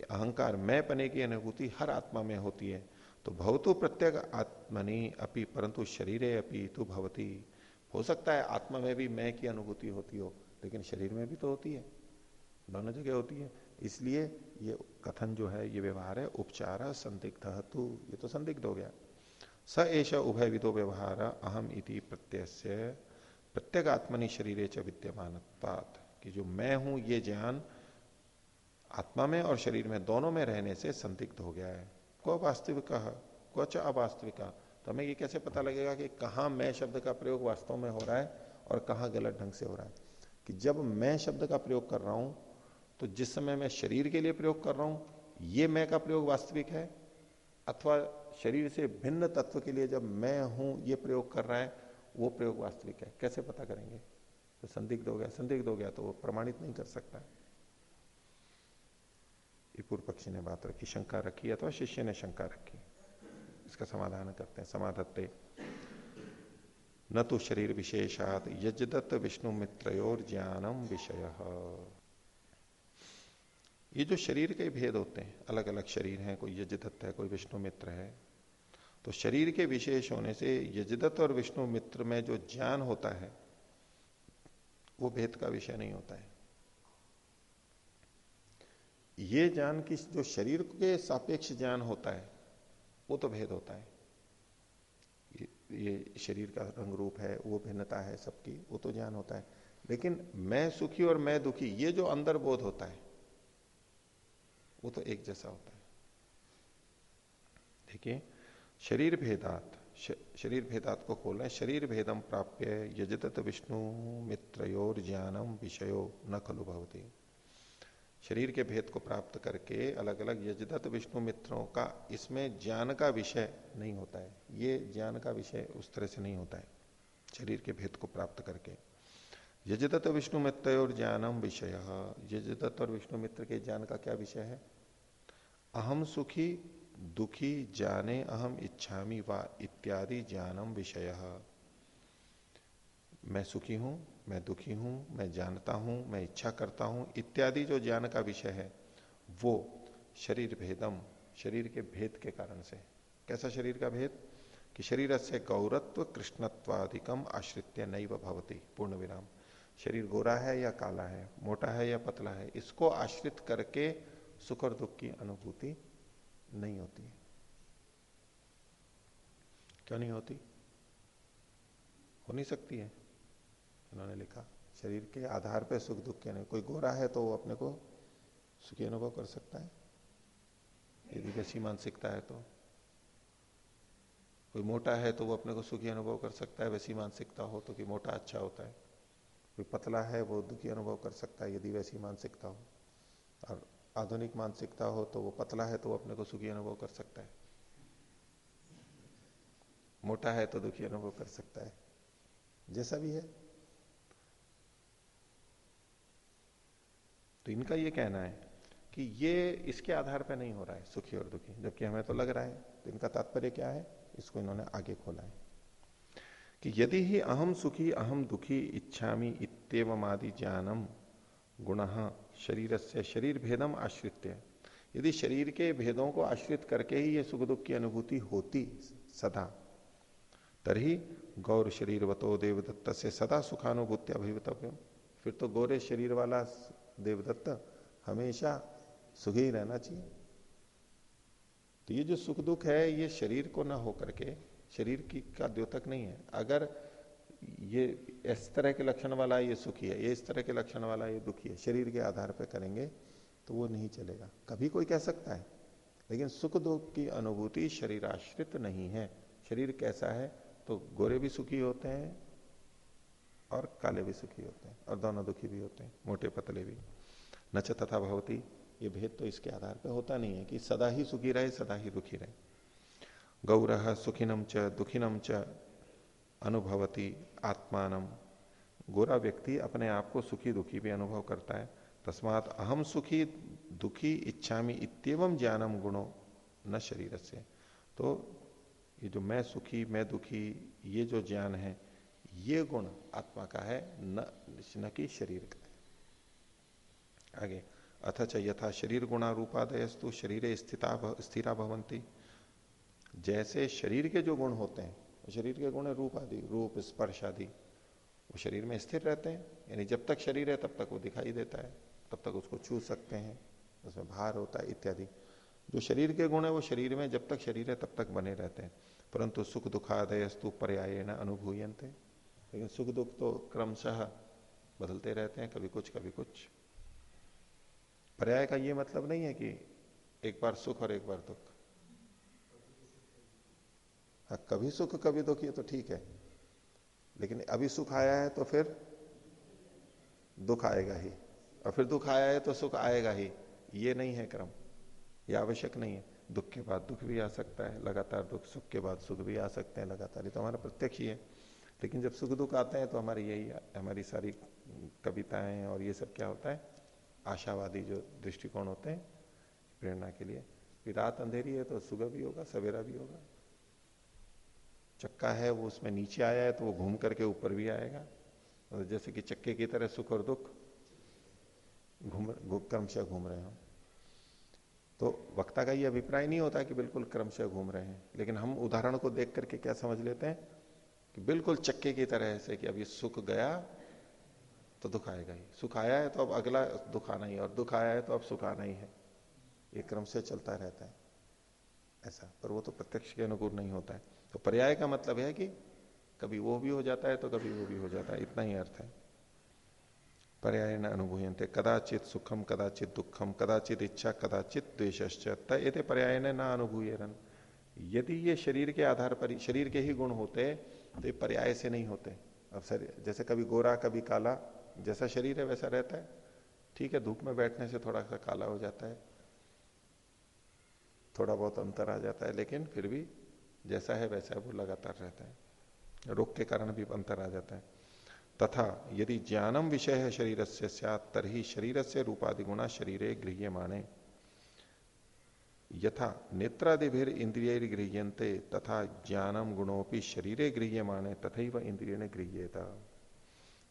Speaker 1: अहंकार मैं पने की अनुभूति हर आत्मा में होती है तो भवतु प्रत्येक आत्मनि अपि, परंतु शरीर अपि तु भवती। हो सकता है आत्मा में भी मैं की अनुभूति होती हो, लेकिन शरीर में भी तो होती है। दोनों जगह होती है। इसलिए ये कथन जो है, ये व्यवहार है, उपचार संदिग्ध तु ये तो संदिग्ध हो गया। स एष उभय विदो व्यवहार अहम इति प्रत्यय प्रत्येक आत्मनि शरीर च विद्यमान कि जो मैं हूँ, ये ज्ञान आत्मा में और शरीर में दोनों में रहने से संदिग्ध हो गया है। को वास्तविक? क्वच अवास्तविका? तो हमें ये कैसे पता लगेगा कि कहा मैं शब्द का प्रयोग वास्तव में हो रहा है और कहा गलत ढंग से हो रहा है? कि जब मैं शब्द का प्रयोग कर रहा हूँ तो जिस समय मैं शरीर के लिए प्रयोग कर रहा हूँ, ये मैं का प्रयोग वास्तविक है? अथवा शरीर से भिन्न तत्व के लिए जब मैं हूँ, ये प्रयोग कर रहा है, वो प्रयोग वास्तविक है? कैसे पता करेंगे? तो संदिग्ध हो गया, संदिग्ध हो गया तो वो प्रमाणित नहीं कर सकता। ये पूर्व पक्षी ने बात रखी, शंका रखी, अथवा शिष्य ने शंका रखी। इसका समाधान करते हैं, समाधत्ते। न तो शरीर विशेषात यजदत्त विष्णु मित्रोर ज्ञानम विषय। ये जो शरीर के भेद होते हैं अलग अलग शरीर हैं कोई यजदत्त है कोई विष्णु मित्र है तो शरीर के विशेष होने से यजदत्त और विष्णु मित्र में जो ज्ञान होता है वो भेद का विषय नहीं होता है। ये ज्ञान की जो शरीर के सापेक्ष ज्ञान होता है वो तो भेद होता है। ये, ये शरीर का रंग रूप है वो भिन्नता है सबकी वो तो ज्ञान होता है। लेकिन मैं सुखी और मैं दुखी ये जो अंदर बोध होता है वो तो एक जैसा होता है। देखिए, शरीर भेदात शरीर भेदात को खोल रहे शरीर भेदम प्राप्य यजदत विष्णु मित्रोर ज्ञानम विषयो न खलु भवती। शरीर के भेद को प्राप्त करके अलग अलग यजदत्त विष्णु मित्रों का इसमें ज्ञान का विषय नहीं होता है। ये ज्ञान का विषय उस तरह से नहीं होता है, शरीर के भेद को प्राप्त करके। यजदत्त विष्णु मित्र और ज्ञानम विषय। यजदत्त और विष्णु मित्र के ज्ञान का क्या विषय है? अहम सुखी, दुखी जाने अहम इच्छामी व इत्यादि ज्ञानम विषय। मैं सुखी हूँ, मैं दुखी हूँ, मैं जानता हूँ, मैं इच्छा करता हूँ, इत्यादि जो ज्ञान का विषय है, वो शरीर भेदम, शरीर के भेद के कारण से। कैसा शरीर का भेद? कि शरीर से गौरत्व कृष्णत्वाधिकम आश्रित्य नई भवती पूर्ण विराम शरीर गोरा है या काला है, मोटा है या पतला है, इसको आश्रित करके सुख और दुख की अनुभूति नहीं होती है। क्यों नहीं होती? हो नहीं सकती है उन्होंने लिखा। शरीर के आधार पर सुख दुख के कोई गोरा है तो वो अपने को सुखी अनुभव कर सकता है। यदि वैसी मानसिकता है तो। कोई मोटा है तो वो अपने को सुखी अनुभव कर सकता है, वैसी मानसिकता हो तो कि मोटा अच्छा होता है। कोई पतला है, वो दुखी अनुभव कर सकता है, यदि वैसी मानसिकता हो। और आधुनिक मानसिकता हो तो वो पतला है तो वो अपने को सुखी अनुभव कर सकता है। मोटा है तो दुखी अनुभव कर सकता है। जैसा भी है। तो इनका ये कहना है कि ये इसके आधार पर नहीं हो रहा है सुखी और दुखी, जबकि हमें तो लग रहा है तो इनका तात्पर्य क्या है? इसको इन्होंने आगे खोला है। कि यदि ही अहम सुखी अहम दुखी इच्छामी आदि ज्ञानम गुण शरीर से शरीर भेदम आश्रित यदि शरीर के भेदों को आश्रित करके ही ये सुख दुख की अनुभूति होती सदा, तरही गौर शरीर वतो देवदत्त से सदा सुखानुभूति अभिवतव्य फिर तो गौरे शरीर वाला देवदत्त हमेशा सुखी रहना चाहिए। तो ये जो सुख दुख है, ये शरीर को ना होकर करके शरीर की का द्योतक नहीं है। अगर ये इस तरह के लक्षण वाला ये सुखी है, ये इस तरह के लक्षण वाला ये दुखी है, शरीर के आधार पर करेंगे तो वो नहीं चलेगा। कभी कोई कह सकता है, लेकिन सुख दुख की अनुभूति शरीर आश्रित नहीं है। शरीर कैसा है तो गोरे भी सुखी होते हैं और काले भी सुखी होते हैं, और दोनों दुखी भी होते हैं, मोटे पतले भी। नच तथा भवती, ये भेद तो इसके आधार पर होता नहीं है कि सदा ही सुखी रहे, सदा ही दुखी रहे। गौर सुखिनम च दुखिनम च अनुभवती आत्मानम गोरा व्यक्ति अपने आप को सुखी दुखी भी अनुभव करता है। तस्मात अहम सुखी, दुखी इच्छामी इतम ज्ञानम गुणों न शरीर से तो ये जो मैं सुखी, मैं दुखी, ये जो ज्ञान है, ये गुण आत्मा का है, न न कि शरीर का है। आगे अथच यथा शरीर गुणा रूपादयस्तु शरीर स्थिता स्थिरा भवंती जैसे शरीर के जो गुण होते हैं शरीर के गुण है रूप आदि, रूप, स्पर्श आदि, वो शरीर में स्थिर रहते हैं। यानी जब तक शरीर है, तब तक वो दिखाई देता है, तब तक उसको छू सकते हैं, उसमें भार होता है, इत्यादि। जो शरीर के गुण है, वो शरीर में जब तक शरीर है, तब तक बने रहते हैं। परंतु सुख दुखादय स्तु पर्याय न अनुभूयंते लेकिन सुख दुख तो क्रमशः बदलते रहते हैं, कभी कुछ कभी कुछ। पर्याय का ये मतलब नहीं है कि एक बार सुख और एक बार दुख। हाँ कभी सुख, कभी दुख, ये तो ठीक है। लेकिन अभी सुख आया है तो फिर दुख आएगा ही। और फिर दुख आया है तो सुख आएगा ही। ये नहीं है क्रम। ये आवश्यक नहीं है। दुख के बाद दुख भी आ सकता है, लगातार दुख। सुख के बाद सुख भी आ सकते हैं लगातार। ये तो हमारा प्रत्यक्ष ही है। लेकिन जब सुख दुख आते हैं तो हमारी यही, हमारी सारी कविताएँ और ये सब क्या होता है? आशावादी जो दृष्टिकोण होते हैं, प्रेरणा के लिए। रात अंधेरी है तो सुबह भी होगा, सवेरा भी होगा। चक्का है, वो उसमें नीचे आया है तो वो घूम करके ऊपर भी आएगा। और जैसे कि चक्के की तरह सुख और दुख घूम क्रमशः घूम रहे हो। तो वक्ता का ये अभिप्राय नहीं होता कि बिल्कुल क्रमशः घूम रहे हैं, लेकिन हम उदाहरण को देख करके क्या समझ लेते हैं कि बिल्कुल चक्के की तरह से कि अब ये सुख गया तो दुख आएगा ही। सुख आया है तो अब अगला दुख आना ही और दुख आया है तो अब सुख आना ही है। ये क्रम से चलता रहता है, ऐसा। पर वो तो प्रत्यक्ष के अनुकूल नहीं होता है। तो पर्याय का मतलब है कि कभी वो भी हो जाता है तो कभी वो भी हो जाता है। इतना ही अर्थ है। पर्याय न अनुभूयते कदाचित सुखम, कदाचित दुखम, कदाचित इच्छा, कदाचित द्वेश्च ये पर्याय न अनुभूयन यदि ये शरीर के आधार पर शरीर के ही गुण होते तो ये पर्याय से नहीं होते। अब सर, जैसे कभी गोरा, कभी काला, जैसा शरीर है वैसा रहता है। ठीक है, धूप में बैठने से थोड़ा सा काला हो जाता है। थोड़ा बहुत अंतर आ जाता है, लेकिन फिर भी जैसा है वैसा है वो लगातार रहता है। रोग के कारण भी अंतर आ जाता है। तथा यदि ज्ञानम विषय है शरीर से तरही शरीर से रूपादि गुणा शरीर गृह्य माने यथा नेत्रादिभिर इंद्रिय गृह्यंते तथा ज्ञानम गुणोपि शरीर गृह्य माने तथा वह इंद्रिय ने गृह्यता।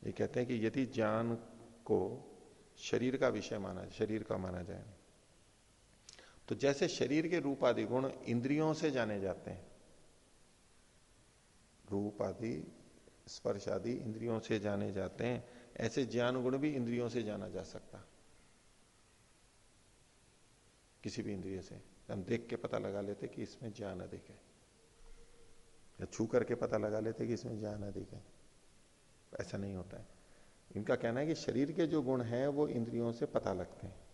Speaker 1: ये कहते हैं कि यदि ज्ञान को शरीर का विषय माना, शरीर का माना जाए तो जैसे शरीर के रूप आदि गुण इंद्रियों से जाने जाते हैं रूप आदि, स्पर्श आदि इंद्रियों से जाने जाते हैं। ऐसे ज्ञान गुण भी इंद्रियों से जाना जा सकता। किसी भी इंद्रिय से। हम देख के पता लगा लेते कि इसमें ज्ञान अधिक है। या छू करके पता लगा लेते कि इसमें ज्ञान अधिक है। ऐसा नहीं होता है। इनका कहना है कि शरीर के जो गुण हैं, वो इंद्रियों से पता लगते हैं।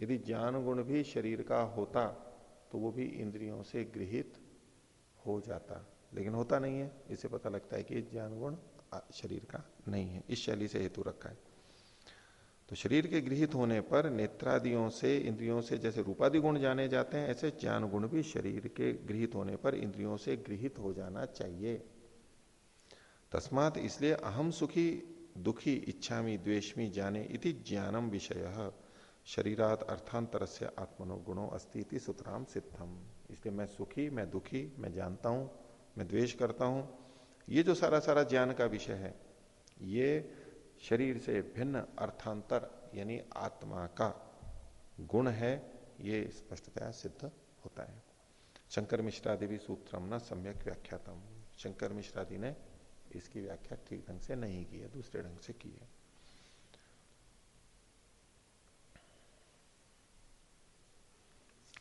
Speaker 1: यदि ज्ञान गुण भी शरीर का होता तो वो भी इंद्रियों से गृहित हो जाता। लेकिन होता नहीं है। इसे पता लगता है कि ज्ञान गुण शरीर का नहीं है। इस शैली से हेतु रखा है। तो शरीर के गृहित होने पर नेत्रादियों से, इंद्रियों से जैसे रूपादि गुण जाने जाते हैं, ऐसे ज्ञान गुण भी शरीर के गृहित होने पर इंद्रियों से गृहित हो जाना चाहिए। तस्मात इसलिए अहम सुखी, दुखी, इच्छामी द्वेशमी जाने इति ज्ञानम विषय। शरीरात अर्थांतर से आत्मनो गुणों अस्थिति सुतराम सिद्धम। इसलिए मैं सुखी, मैं दुखी, मैं जानता हूँ मैं द्वेष करता हूँ। ये जो सारा सारा ज्ञान का विषय है, ये शरीर से भिन्न अर्थांतर, यानी आत्मा का गुण है, ये स्पष्टतया सिद्ध होता है। शंकर मिश्रा देवी सूत्रम न सम्यक व्याख्यातम। शंकर मिश्रादि ने इसकी व्याख्या ठीक ढंग से नहीं की है, दूसरे ढंग से की है।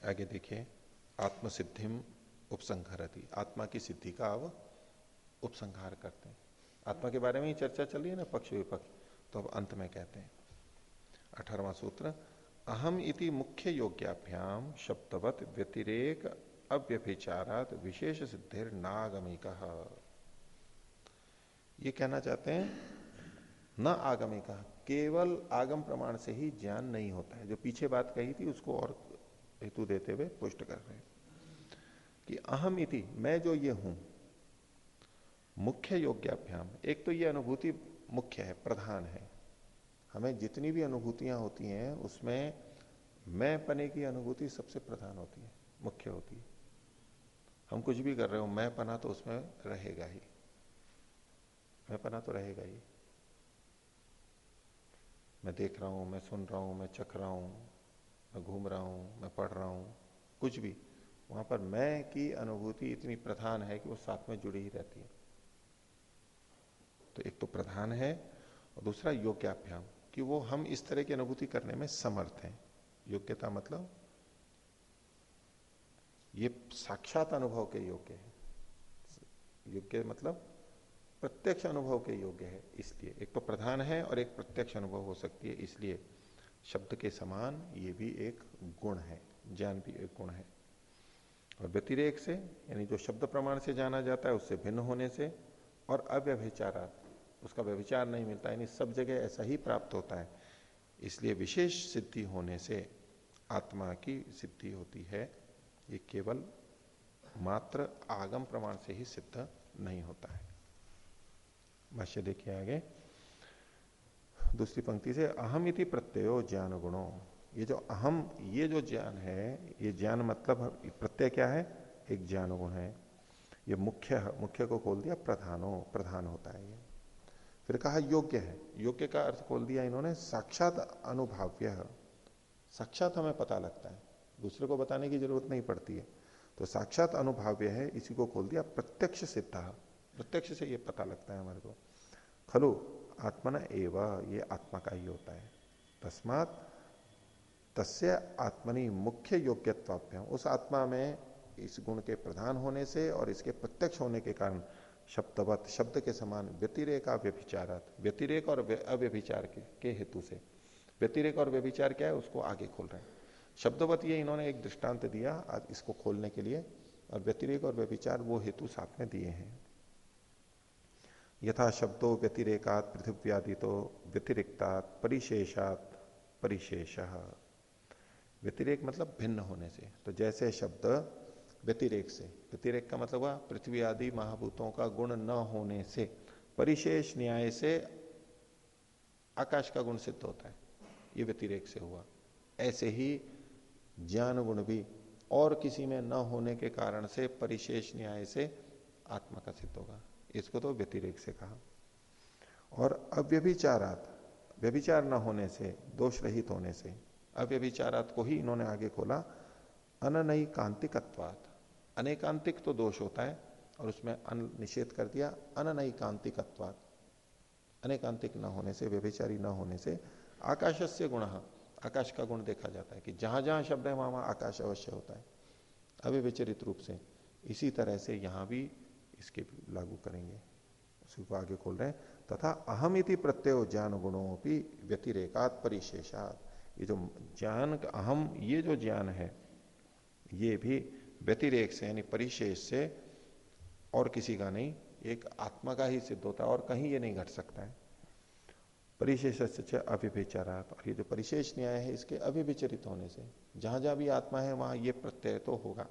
Speaker 1: आगे देखिए, आत्मसिद्धिम उपसंहारती। आत्मा की सिद्धि का अब उपसंहार करते हैं। आत्मा के बारे में ही चर्चा चल रही है ना, पक्ष विपक्ष। तो अब अंत में कहते हैं। अठारवा सूत्र, अहम इति मुख्य योग्याभ्याम शब्दवत व्यतिरेक अव्यभिचारात विशेष सिद्धिर नागमिक। ये कहना चाहते हैं, न आगमिक, केवल आगम प्रमाण से ही ज्ञान नहीं होता है। जो पीछे बात कही थी, उसको और हेतु देते हुए पुष्ट कर रहे हैं। कि अहम इति, मैं जो ये हूँ, मुख्य योग्याभ्याम। एक तो ये अनुभूति मुख्य है, प्रधान है। हमें जितनी भी अनुभूतियाँ होती हैं, उसमें मैं पने की अनुभूति सबसे प्रधान होती है, मुख्य होती है। हम कुछ भी कर रहे हो, मैं पना तो उसमें रहेगा ही। मैं पना तो रहेगा ही। मैं देख रहा हूँ, मैं सुन रहा हूँ, मैं चख रहा हूँ, मैं घूम रहा हूँ, मैं पढ़ रहा हूँ, कुछ भी। वहाँ पर मैं की अनुभूति इतनी प्रधान है कि वो साथ में जुड़ी ही रहती है। तो एक तो प्रधान है और दूसरा योग्याभ्याम, कि वो हम इस तरह की अनुभूति करने में समर्थ हैं। योग्यता मतलब ये साक्षात अनुभव के योग्य है। योग्य मतलब प्रत्यक्ष अनुभव के योग्य है, इसलिए। एक तो प्रधान है और एक प्रत्यक्ष अनुभव हो सकती है, इसलिए शब्द के समान ये भी एक गुण है, ज्ञान भी एक गुण है। और व्यतिरेक से, यानी जो शब्द प्रमाण से जाना जाता है, उससे भिन्न होने से और अव्यभिचारात उसका व्यभिचार नहीं मिलता, यानी सब जगह ऐसा ही प्राप्त होता है। इसलिए विशेष सिद्धि होने से आत्मा की सिद्धि होती है। ये केवल मात्र आगम प्रमाण से ही सिद्ध नहीं होता है। भाष्य देखिए आगे। दूसरी पंक्ति से अहम इति प्रत्ययो ज्ञान गुणों ये जो अहम, ये जो ज्ञान है, ये ज्ञान मतलब प्रत्यय क्या है? एक ज्ञान गुण है। ये मुख्य मुख्य को खोल दिया, प्रधानो, प्रधान होता है ये। फिर कहा योग्य है। योग्य का अर्थ खोल दिया इन्होंने, साक्षात अनुभाव्य। साक्षात हमें पता लगता है। दूसरे को बताने की ज़रूरत नहीं पड़ती है। तो साक्षात अनुभाव्य है, इसी को खोल दिया, प्रत्यक्ष सिद्धा। प्रत्यक्ष से ये पता लगता है हमारे को। खलु, आत्मना एवं, ये आत्मा का ही होता है। तस्मात तस्य आत्मनि मुख्य योग्यत्वाभ्य। उस आत्मा में इस गुण के प्रधान होने से और इसके प्रत्यक्ष होने के कारण शब्दवत शब्द के समान व्यतिरेक व्यभिचारात व्यतिरेक और अव्यभिचार के, के हेतु से। व्यतिरेक और व्यभिचार क्या है? उसको आगे खोल रहे हैं। शब्दवत ये इन्होंने एक दृष्टांत दिया आज इसको खोलने के लिए और व्यतिरेक और व्यभिचार वो हेतु साथ में दिए हैं। यथा शब्दों व्यतिरेकात पृथ्व्यादि तो व्यतिरिक्तात परिशेषात परिशेष। व्यतिरेक मतलब भिन्न होने से। तो जैसे शब्द व्यतिरेक से। व्यतिरेक का मतलब हुआ पृथ्वी आदि महाभूतों का गुण न होने से। परिशेष न्याय से आकाश का गुण सिद्ध होता है। ये व्यतिरेक से हुआ। ऐसे ही ज्ञान गुण भी और किसी में न होने के कारण से परिशेष न्याय से आत्मा का सिद्ध होगा। इसको तो व्यतिरेक से कहा। और अव्यभिचारात। व्यभिचार न होने से दोष रहित होने से अव्यभिचारात को ही इन्होंने आगे खोला। अननई कांतिकत्वात अनेकांतिक तो दोष होता है और उसमें अन निषेध कर दिया। अननई कांतिकत्वात अनेकांतिक न होने से, व्यभिचारी न होने से आकाश से गुण, आकाश का गुण देखा जाता है कि जहाँ जहाँ शब्द है, वहाँ वहाँ आकाश अवश्य होता है। अव्यविचरित रूप से इसी तरह से यहाँ भी इसके लागू करेंगे। उसी को आगे खोल रहे हैं। तथा अहम इति प्रत्यय ज्ञान गुणों की व्यतिरेकात परिशेषात। ये जो ज्ञान अहम, ये जो ज्ञान है, ये भी व्यतिरेक से, यानी परिशेष से और किसी का नहीं, एक आत्मा का ही सिद्ध होता है और कहीं ये नहीं घट सकता है। परिशेष से और ये जो परिशेष न्याय है, इसके अभिविचरित होने से, जहाँ जहाँ भी आत्मा है, वहाँ ये प्रत्यय तो होगा।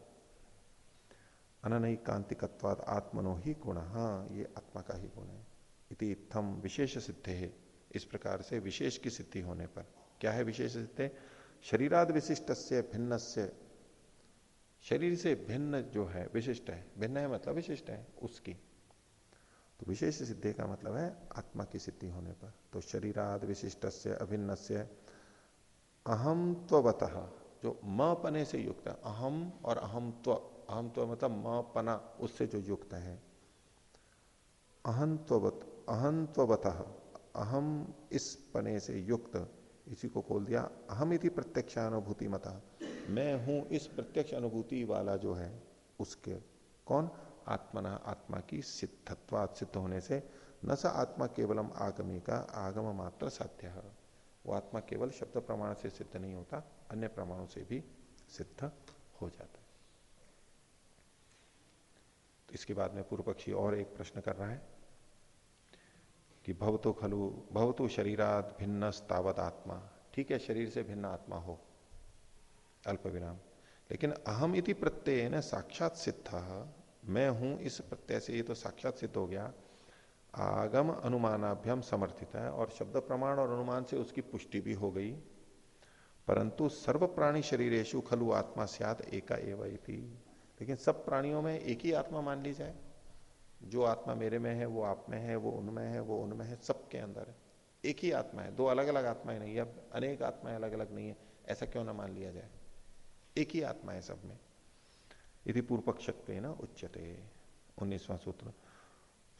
Speaker 1: अननई कांतिकत्वाद आत्मनो ही गुण। हाँ ये आत्मा का ही गुण है। इति इत्थम विशेष सिद्ध। है इस प्रकार से विशेष की सिद्धि होने पर। क्या है विशेष सिद्ध शरीराद विशिष्ट से भिन्न से शरीर से भिन्न जो है, विशिष्ट है। भिन्न है मतलब विशिष्ट है, उसकी। तो विशेष सिद्धि का मतलब है आत्मा की सिद्धि होने पर। तो शरीराद विशिष्ट से अभिन्न से अहम त्वत जो म पने से युक्त है। अहम और अहम त्व अहम तो मतलब म पना उससे जो युक्त है। अहंत्वत अहंत्वत अहम इस पने से युक्त इसी को खोल दिया। अहम इति प्रत्यक्षानुभूति मता। मैं हूँ इस प्रत्यक्ष अनुभूति वाला जो है, उसके कौन? आत्मना, आत्मा की सिद्धत्वात सिद्ध होने से। न स आत्मा केवलम आगमी का, आगम मात्र साध्य है। वो आत्मा केवल शब्द प्रमाण से सिद्ध नहीं होता, अन्य प्रमाणों से भी सिद्ध हो जाता तो इसके बाद में पूर्व पक्षी और एक प्रश्न कर रहा है। कि भवतो खलु, भवतो शरीरात भिन्न तावत आत्मा। ठीक है, शरीर से भिन्न आत्मा हो। अल्प विराम। लेकिन अहम इति प्रत्यय न साक्षात सिद्ध, मैं हूँ इस प्रत्यय से ये तो साक्षात सिद्ध हो गया। आगम अनुमानाभ्यम समर्थित है और शब्द प्रमाण और अनुमान से उसकी पुष्टि भी हो गई। परंतु सर्व प्राणी शरीरेशु खलु आत्मा सियात एका एवं लेकिन सब प्राणियों में एक ही आत्मा मान ली जाए। जो आत्मा मेरे में है, वो आप में है, वो उनमें है, वो उनमें है, सबके अंदर है। एक ही आत्मा है, दो अलग अलग आत्माएँ नहीं है। अनेक आत्माएँ अलग अलग नहीं है, ऐसा क्यों ना मान लिया जाए? एक ही आत्मा है सब में। यदि पूर्व पक्ष ना उच्चते उन्नीसवां सूत्र।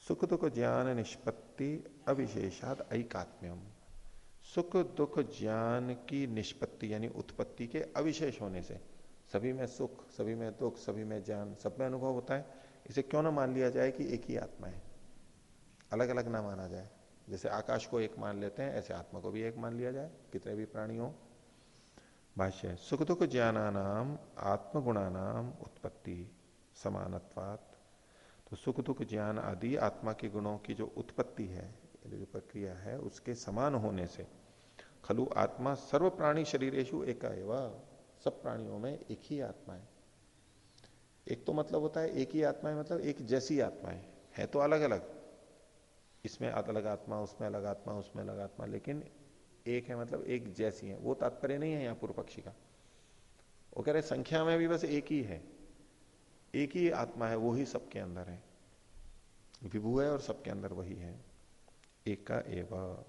Speaker 1: सुख, दुख, ज्ञान, निष्पत्ति अविशेषाद ऐकात्म्यम। सुख, दुख, ज्ञान की निष्पत्ति, यानी उत्पत्ति के अविशेष होने से। सभी में सुख, सभी में दुख, सभी में ज्ञान, सब में अनुभव होता है। इसे क्यों ना मान लिया जाए कि एक ही आत्मा है? अलग अलग ना माना जाए। जैसे आकाश को एक मान लेते हैं, ऐसे आत्मा को भी एक मान लिया जाए, कितने भी प्राणी हो। भाष्य सुख दुख ज्ञानानाम, आत्मगुणानाम उत्पत्ति, समानत्वात। तो सुख दुख ज्ञान आदि आत्मा के गुणों की जो उत्पत्ति है जो प्रक्रिया है, उसके समान होने से, खलु आत्मा सर्व प्राणी शरीरेशु एक सब प्राणियों में एक ही आत्मा है। एक तो मतलब होता है, एक ही आत्मा है मतलब एक जैसी आत्मा है। है तो अलग अलग इसमें अलग आत्मा, उसमें अलग आत्मा, उसमें अलग आत्मा, लेकिन एक है मतलब एक जैसी है। वो तात्पर्य नहीं है यहाँ पूर्व पक्षी का। वो कह रहे संख्या में भी बस एक ही है। एक ही आत्मा है, वो ही सबके अंदर है। विभू है और सबके अंदर वही है। एक का एवं।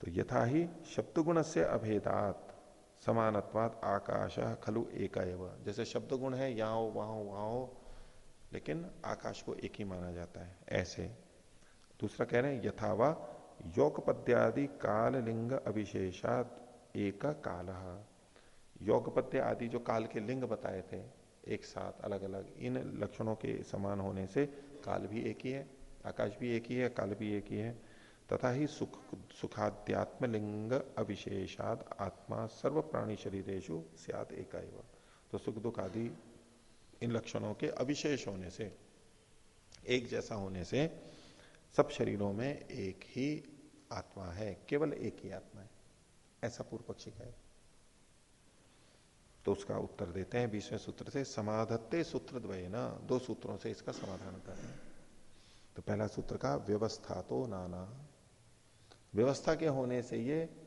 Speaker 1: तो यथा ही शब्द गुण से अभेदात। समानत्वाद आकाश खलु एक जैसे शब्द गुण है यहाँ हो वहाँ हो वहाँ हो लेकिन आकाश को एक ही माना जाता है, ऐसे। दूसरा कह रहे हैं यथावा योग पद्यादि काल लिंग अविशेषात एक काल। योग पद्य आदि जो काल के लिंग बताए थे, एक साथ अलग अलग इन लक्षणों के समान होने से काल भी एक ही है, आकाश भी एक ही है, काल भी एक ही है। तथा ही सुख सुखाध्यात्म लिंग अविशेषाद आत्मा सर्व प्राणी शरीरेशु सियाद तो सुख दुख आदि इन लक्षणों के अविशेष होने से, एक जैसा होने से सब शरीरों में एक ही आत्मा है, केवल एक ही आत्मा है। ऐसा पूर्व पक्षी का है तो उसका उत्तर देते हैं बीसवें सूत्र से, समाधत्ते सूत्र द्वय ना दो सूत्रों से इसका समाधान कर रहे हैं। तो पहला सूत्र का व्यवस्था तो नाना। व्यवस्था के होने से ये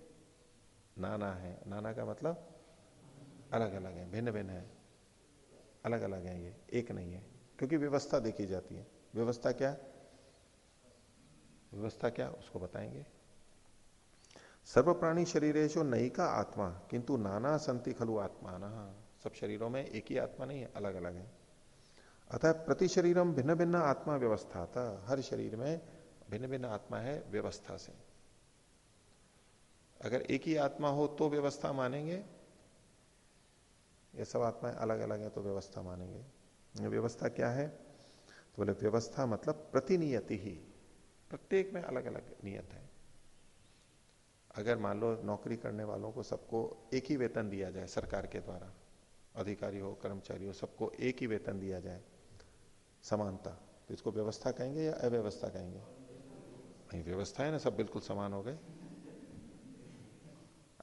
Speaker 1: नाना है। नाना का मतलब अलग अलग है भिन्न भिन्न है। अलग अलग है ये, एक नहीं है। क्योंकि व्यवस्था देखी जाती है। व्यवस्था क्या? व्यवस्था क्या? उसको बताएँगे। सर्व प्राणी शरीरेशो नई का आत्मा, किंतु नाना संति खलु आत्मा ना सब शरीरों में एक ही आत्मा नहीं है अलग अलग है। अतः प्रति शरीरम भिन्न भिन्न आत्मा व्यवस्था था हर शरीर में भिन्न भिन्न आत्मा है व्यवस्था से। अगर एक ही आत्मा हो तो व्यवस्था मानेंगे, ये सब आत्माएँ अलग अलग है तो व्यवस्था मानेंगे। व्यवस्था क्या है? तो बोले, व्यवस्था मतलब प्रतिनियति ही। प्रत्येक में अलग अलग नियत है। अगर मान लो नौकरी करने वालों को सबको एक ही वेतन दिया जाए, सरकार के द्वारा, अधिकारी हो, कर्मचारी हो, सबको एक ही वेतन दिया जाए, समानता तो इसको व्यवस्था कहेंगे या अव्यवस्था कहेंगे? नहीं व्यवस्था है ना सब बिल्कुल समान हो गए।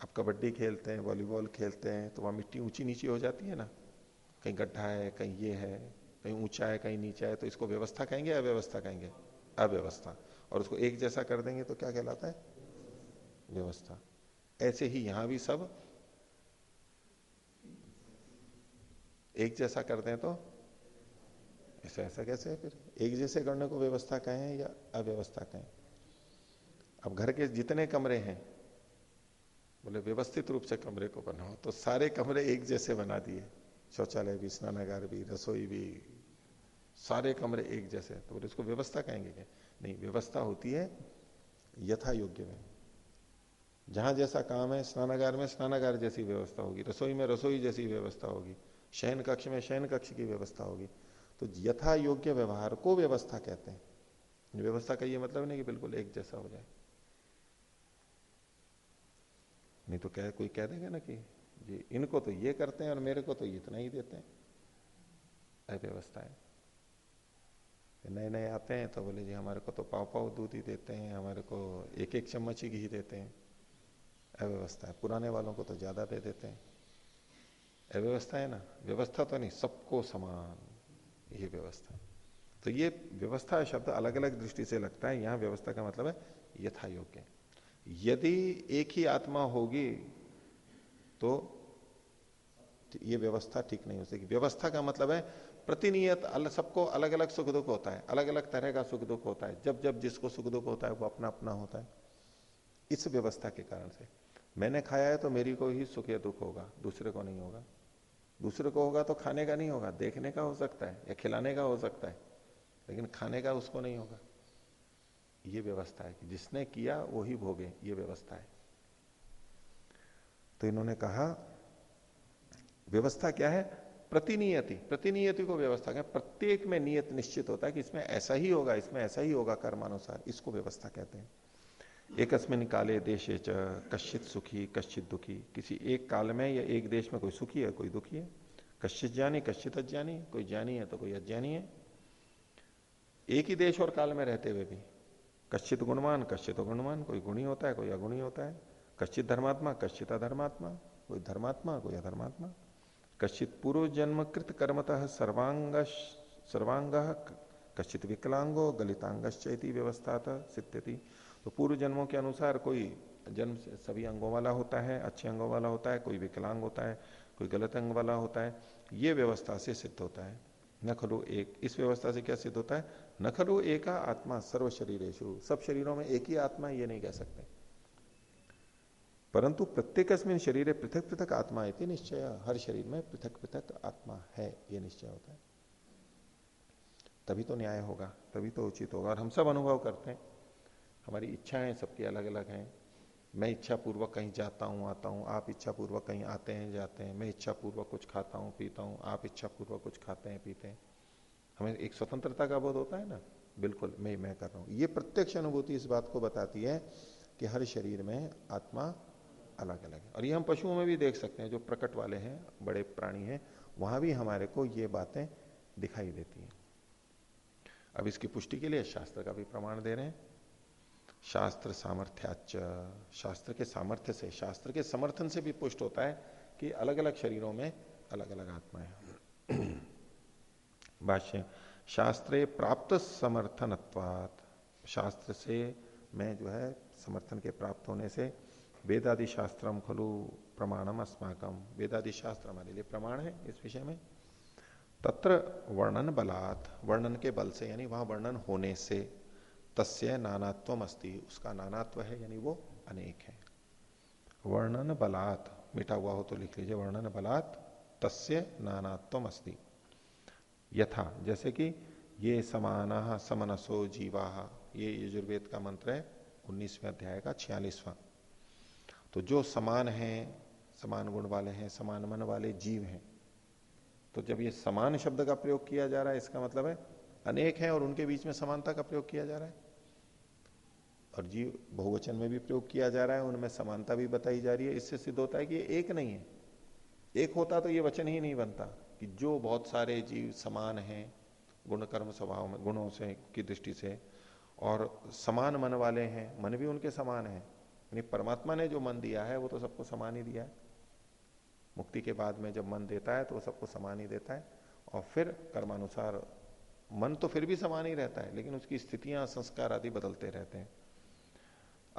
Speaker 1: आप कबड्डी खेलते हैं, वॉलीबॉल खेलते हैं तो वहाँ मिट्टी ऊँची नीची हो जाती है ना? कहीं गड्ढा है, कहीं ये है, कहीं ऊँचा है, कहीं नीचा है तो इसको व्यवस्था कहेंगे अव्यवस्था कहेंगे? अव्यवस्था। और उसको एक जैसा कर देंगे तो क्या कहलाता है? व्यवस्था। ऐसे ही यहाँ भी सब एक जैसा कर दें तो? ऐसा ऐसा कैसे है फिर? एक जैसे करने को व्यवस्था कहें या अव्यवस्था कहें? अब घर के जितने कमरे हैं बोले, व्यवस्थित रूप से कमरे को बनाओ। तो सारे कमरे एक जैसे बना दिए। शौचालय भी, स्नानागार भी, रसोई भी, सारे कमरे एक जैसे। तो बोले, इसको व्यवस्था कहेंगे क्या? नहीं, व्यवस्था होती है यथा योग्य में। जहाँ जैसा काम है, स्नानागार में स्नानागार जैसी व्यवस्था होगी। रसोई में रसोई जैसी व्यवस्था होगी। शयन कक्ष में शयन कक्ष की व्यवस्था होगी। तो यथा योग्य व्यवहार को व्यवस्था कहते हैं। व्यवस्था का ये मतलब नहीं कि बिल्कुल एक जैसा हो जाए। नहीं तो कह कोई कह देगा ना कि जी इनको तो ये करते हैं और मेरे को तो इतना ही देते हैं। अव्यवस्था है। नए नए आते हैं तो बोले, जी, हमारे को तो पाव पाव दूध ही देते हैं, हमारे को एक एक चम्मच ही घी देते हैं। अव्यवस्था है। पुराने वालों को तो ज़्यादा दे देते हैं। अव्यवस्था है ना? व्यवस्था तो नहीं, सबको समान ये व्यवस्था तो ये व्यवस्था शब्द अलग अलग दृष्टि से लगता है। यहाँ व्यवस्था का मतलब है यथा योग्य यदि एक ही आत्मा होगी तो ये व्यवस्था ठीक नहीं हो सकेगी। व्यवस्था का मतलब है, प्रतिनियत सबको अलग अलग सुख दुख होता है अलग अलग तरह का सुख दुख होता है। जब जब जिसको सुख दुख होता है, वो अपना अपना होता है। इस व्यवस्था के कारण से। मैंने खाया है तो मेरी को ही सुख या दुख होगा, दूसरे को नहीं होगा। दूसरे को होगा तो खाने का नहीं होगा, देखने का हो सकता है या खिलाने का हो सकता है, लेकिन खाने का उसको नहीं होगा। ये व्यवस्था है कि जिसने किया वो ही भोगे, ये व्यवस्था है। तो इन्होंने कहा, व्यवस्था क्या है? प्रतिनियति। प्रतिनियति को व्यवस्था क्या प्रत्येक में नियत निश्चित होता है कि इसमें ऐसा ही होगा, इसमें ऐसा ही होगा कर्मानुसार। इसको व्यवस्था कहते हैं। एक अस्मिन काले देश कश्चित सुखी, कश्चित दुखी। किसी एक काल में या एक देश में कोई सुखी है, कोई दुखी है। कश्चित ज्ञानी कश्चित अज्ञानी। कोई ज्ञानी है तो कोई अज्ञानी है। एक ही देश और काल में रहते हुए भी। कश्चित गुणवान कश्चित गुणवान कोई गुणी होता है, कोई अगुणी होता है। कश्चित धर्मात्मा, कश्चित अधर्मात्मा, कोई धर्मात्मा, कोई अधर्मात्मा। कश्चित पूर्व जन्म कृत कर्मतः सर्वांग सर्वांग, कश्चित विकलांगो गलितांगश्चैती व्यवस्था सिद्धति तो पूर्व जन्मों के अनुसार कोई जन्म सभी अंगों वाला होता है, अच्छे अंगों वाला होता है, कोई विकलांग होता है, कोई गलत अंग वाला होता है, ये व्यवस्था से सिद्ध होता है। न खलु, एक इस व्यवस्था से क्या सिद्ध होता है? न खलु एक आत्मा सर्व शरीरेशु सब शरीरों में एक ही आत्मा, ये नहीं कह सकते। परंतु प्रत्येक शरीर पृथक पृथक आत्मा है निश्चय। हर शरीर में पृथक पृथक आत्मा है, ये निश्चय होता है। तभी तो न्याय होगा, तभी तो उचित होगा। और हम सब अनुभव करते हैं। हमारी इच्छाएँ सबकी अलग अलग हैं। मैं इच्छा पूर्वक कहीं जाता हूँ, आता हूँ। आप इच्छा पूर्वक कहीं आते हैं, जाते हैं। मैं इच्छा पूर्वक कुछ खाता हूँ, पीता हूँ। आप इच्छा पूर्वक कुछ खाते हैं, पीते हैं। हमें एक स्वतंत्रता का बोध होता है ना? बिल्कुल, मैं मैं कर रहा हूँ। ये प्रत्यक्ष अनुभूति इस बात को बताती है कि हर शरीर में आत्मा अलग अलग है। और ये हम पशुओं में भी देख सकते हैं, जो प्रकट वाले हैं, बड़े प्राणी हैं, वहाँ भी हमारे को ये बातें दिखाई देती हैं। अब इसकी पुष्टि के लिए शास्त्र का भी प्रमाण दे रहे हैं। शास्त्र सामर्थ्याच शास्त्र के सामर्थ्य से, शास्त्र के समर्थन से भी पुष्ट होता है कि अलग अलग शरीरों में अलग अलग आत्माएँ भाष्य शास्त्रे प्राप्त समर्थनत्वात। शास्त्र से मैं जो है, समर्थन के प्राप्त होने से वेदादि शास्त्रम खलु प्रमाणम अस्माकम वेदादि शास्त्र हमारे लिए प्रमाण है इस विषय में। तत्र वर्णन बलात्, वर्णन के बल से, यानी वहाँ वर्णन होने से, तस्य नानात्व अस्ति, उसका नानात्व है, यानी वो अनेक है। वर्णन बलात्, मिटा हुआ हो तो लिख लीजिए, वर्णन बलात्, तस्य नानात्व अस्ति। यथा। जैसे कि ये समान समनसो जीवा। ये यजुर्वेद का मंत्र है, उन्नीसवें अध्याय का छियालीसवां। तो जो समान है, समान गुण वाले हैं, समान मन वाले जीव हैं तो जब ये समान शब्द का प्रयोग किया जा रहा है, इसका मतलब है अनेक है और उनके बीच में समानता का प्रयोग किया जा रहा है। और जीव, बहुवचन में भी प्रयोग किया जा रहा है, उनमें समानता भी बताई जा रही है। इससे सिद्ध होता है कि ये एक नहीं है। एक होता तो ये वचन ही नहीं बनता। कि जो बहुत सारे जीव समान हैं गुण कर्म स्वभाव में, गुणों से, की दृष्टि से, और समान मन वाले हैं, मन भी उनके समान है। यानी परमात्मा ने जो मन दिया है, वो तो सबको समान ही दिया है। मुक्ति के बाद में जब मन देता है तो वो सबको समान ही देता है। और फिर कर्मानुसार मन तो फिर भी समान ही रहता है, लेकिन उसकी स्थितियाँ, संस्कार आदि बदलते रहते हैं।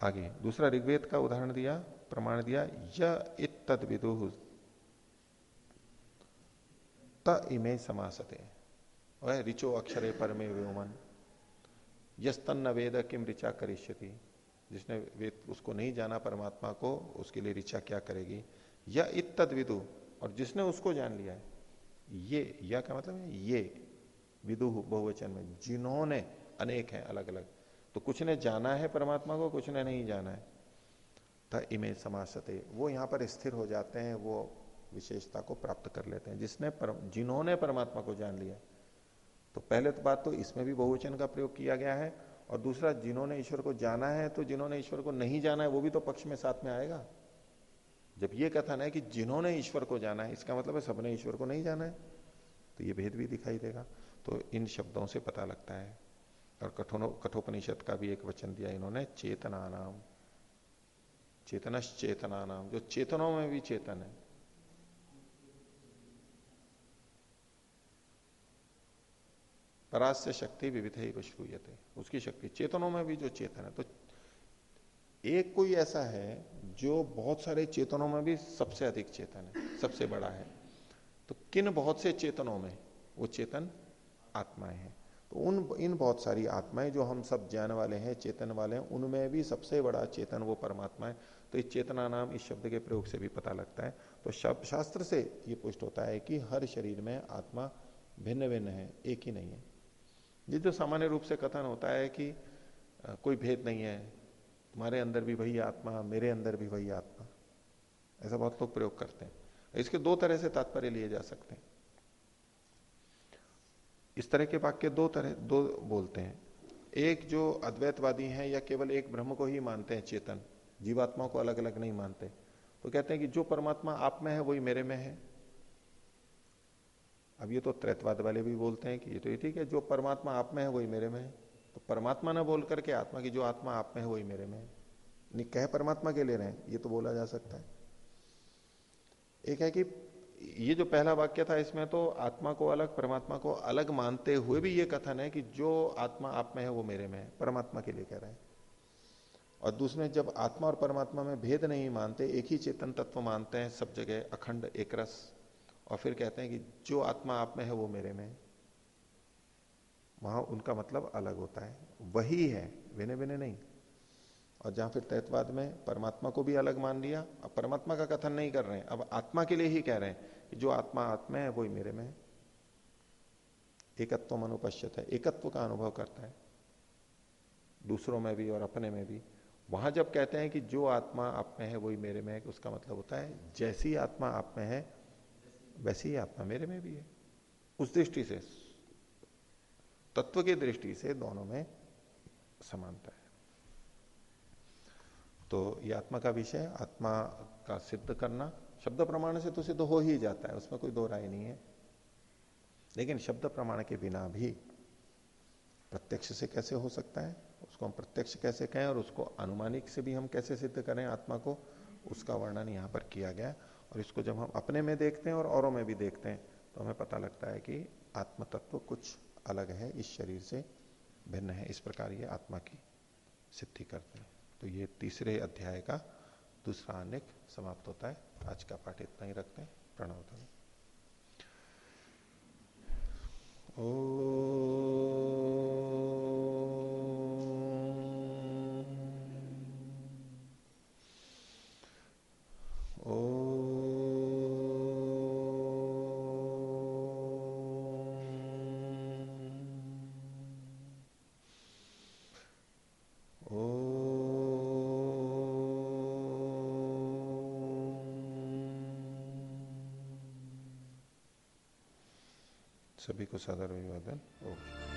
Speaker 1: आगे, दूसरा ऋग्वेद का उदाहरण दिया, प्रमाण दिया, य तद विदु त इमे समासते। वह रिचो अक्षरे परमे व्योमन। यस्तन वेद किम ऋचा करिष्यति। जिसने वेद उसको नहीं जाना परमात्मा को, उसके लिए ऋचा क्या करेगी? या इतद विदु और जिसने उसको जान लिया है, ये, या का मतलब है ये, विदु बहुवचन में, जिन्होंने, अनेक हैं अलग अलग तो कुछ ने जाना है परमात्मा को, कुछ ने नहीं जाना है। था इमेज समासते। वो यहाँ पर स्थिर हो जाते हैं, वो विशेषता को प्राप्त कर लेते हैं। जिसने पर, जिन्होंने परमात्मा को जान लिया। तो पहले तो बात तो इसमें भी बहुवचन का प्रयोग किया गया है और दूसरा जिन्होंने ईश्वर को जाना है तो जिन्होंने ईश्वर को नहीं जाना है वो भी तो पक्ष में साथ में आएगा। जब ये कथन है कि जिन्होंने ईश्वर को जाना है इसका मतलब है सबने ईश्वर को नहीं जाना है तो ये भेद भी दिखाई देगा। तो इन शब्दों से पता लगता है। और कठोनो कठोपनिषद का भी एक वचन दिया इन्होंने चेतना नाम चेतनश चेतना नाम जो चेतनों में भी चेतन है। परास्य शक्ति विविध ही श्रूयते उसकी शक्ति, चेतनों में भी जो चेतन है तो एक कोई ऐसा है जो बहुत सारे चेतनों में भी सबसे अधिक चेतन है, सबसे बड़ा है। तो किन बहुत से चेतनों में? वो चेतन आत्माएँ हैं। तो उन, इन बहुत सारी आत्माएँ जो हम सब ज्ञान वाले हैं, चेतन वाले हैं, उनमें भी सबसे बड़ा चेतन वो परमात्मा है। तो इस चेतना नाम इस शब्द के प्रयोग से भी पता लगता है। तो शब्द शास्त्र से ये पुष्ट होता है कि हर शरीर में आत्मा भिन्न भिन्न है, एक ही नहीं है। ये जो सामान्य रूप से कथन होता है कि कोई भेद नहीं है, तुम्हारे अंदर भी वही आत्मा, मेरे अंदर भी वही आत्मा। ऐसा बहुत लोग प्रयोग करते हैं। इसके दो तरह से तात्पर्य लिए जा सकते हैं। इस तरह के वाक्य दो तरह, दो बोलते हैं। एक जो अद्वैतवादी हैं या केवल एक ब्रह्म को ही मानते हैं, चेतन जीवात्मा को अलग अलग नहीं मानते। तो कहते हैं कि जो परमात्मा आप में है, वही मेरे में है। अब ये तो त्रैतवाद वाले भी बोलते हैं कि ये तो ये ठीक है, जो परमात्मा आप में है, वही मेरे में है। तो परमात्मा ना बोल करके आत्मा की जो आत्मा आप में है, वही मेरे में है। नहीं, कह परमात्मा के ले रहे हैं ये तो बोला जा सकता है। एक है कि ये जो पहला वाक्य था इसमें तो आत्मा को अलग, परमात्मा को अलग मानते हुए भी ये कथन है कि जो आत्मा आप में है, वो मेरे में है, परमात्मा के लिए कह रहे हैं। और दूसरे, जब आत्मा और परमात्मा में भेद नहीं मानते, एक ही चेतन तत्व मानते हैं, सब जगह अखंड, एक रस। और फिर कहते हैं कि जो आत्मा आप में है, वो मेरे में वहाँ उनका मतलब अलग होता है। वही है विने विने नहीं। और जहाँ फिर तैतवाद में परमात्मा को भी अलग मान लिया, अब परमात्मा का कथन नहीं कर रहे हैं। अब आत्मा के लिए ही कह रहे हैं कि जो आत्मा आत्मा है वही मेरे में है। एकत्व अनुपश्यत है। एकत्व का अनुभव करता है। दूसरों में भी और अपने में भी। वहाँ जब कहते हैं कि जो आत्मा आप में है वही मेरे में है, उसका मतलब होता है, जैसी आत्मा आप में है वैसी ही आत्मा मेरे में भी है। उस दृष्टि से, तत्व की दृष्टि से दोनों में समानता है। तो ये आत्मा का विषय, आत्मा का सिद्ध करना, शब्द प्रमाण से तो सिद्ध हो ही जाता है, उसमें कोई दो राय नहीं है। लेकिन शब्द प्रमाण के बिना भी प्रत्यक्ष से कैसे हो सकता है? उसको हम प्रत्यक्ष कैसे कहें और उसको अनुमानिक से भी हम कैसे सिद्ध करें आत्मा को? उसका वर्णन यहाँ पर किया गया। और इसको जब हम अपने में देखते हैं और औरों में भी देखते हैं तो हमें पता लगता है कि आत्म तत्व कुछ अलग है, इस शरीर से भिन्न है, इस प्रकार ये आत्मा की सिद्धि करते हैं। तो ये तीसरे अध्याय का दूसरा अनेक समाप्त होता है। आज का पाठ इतना ही रखते हैं। प्रणव ओ सभी को सादर अभिवादन। ओके।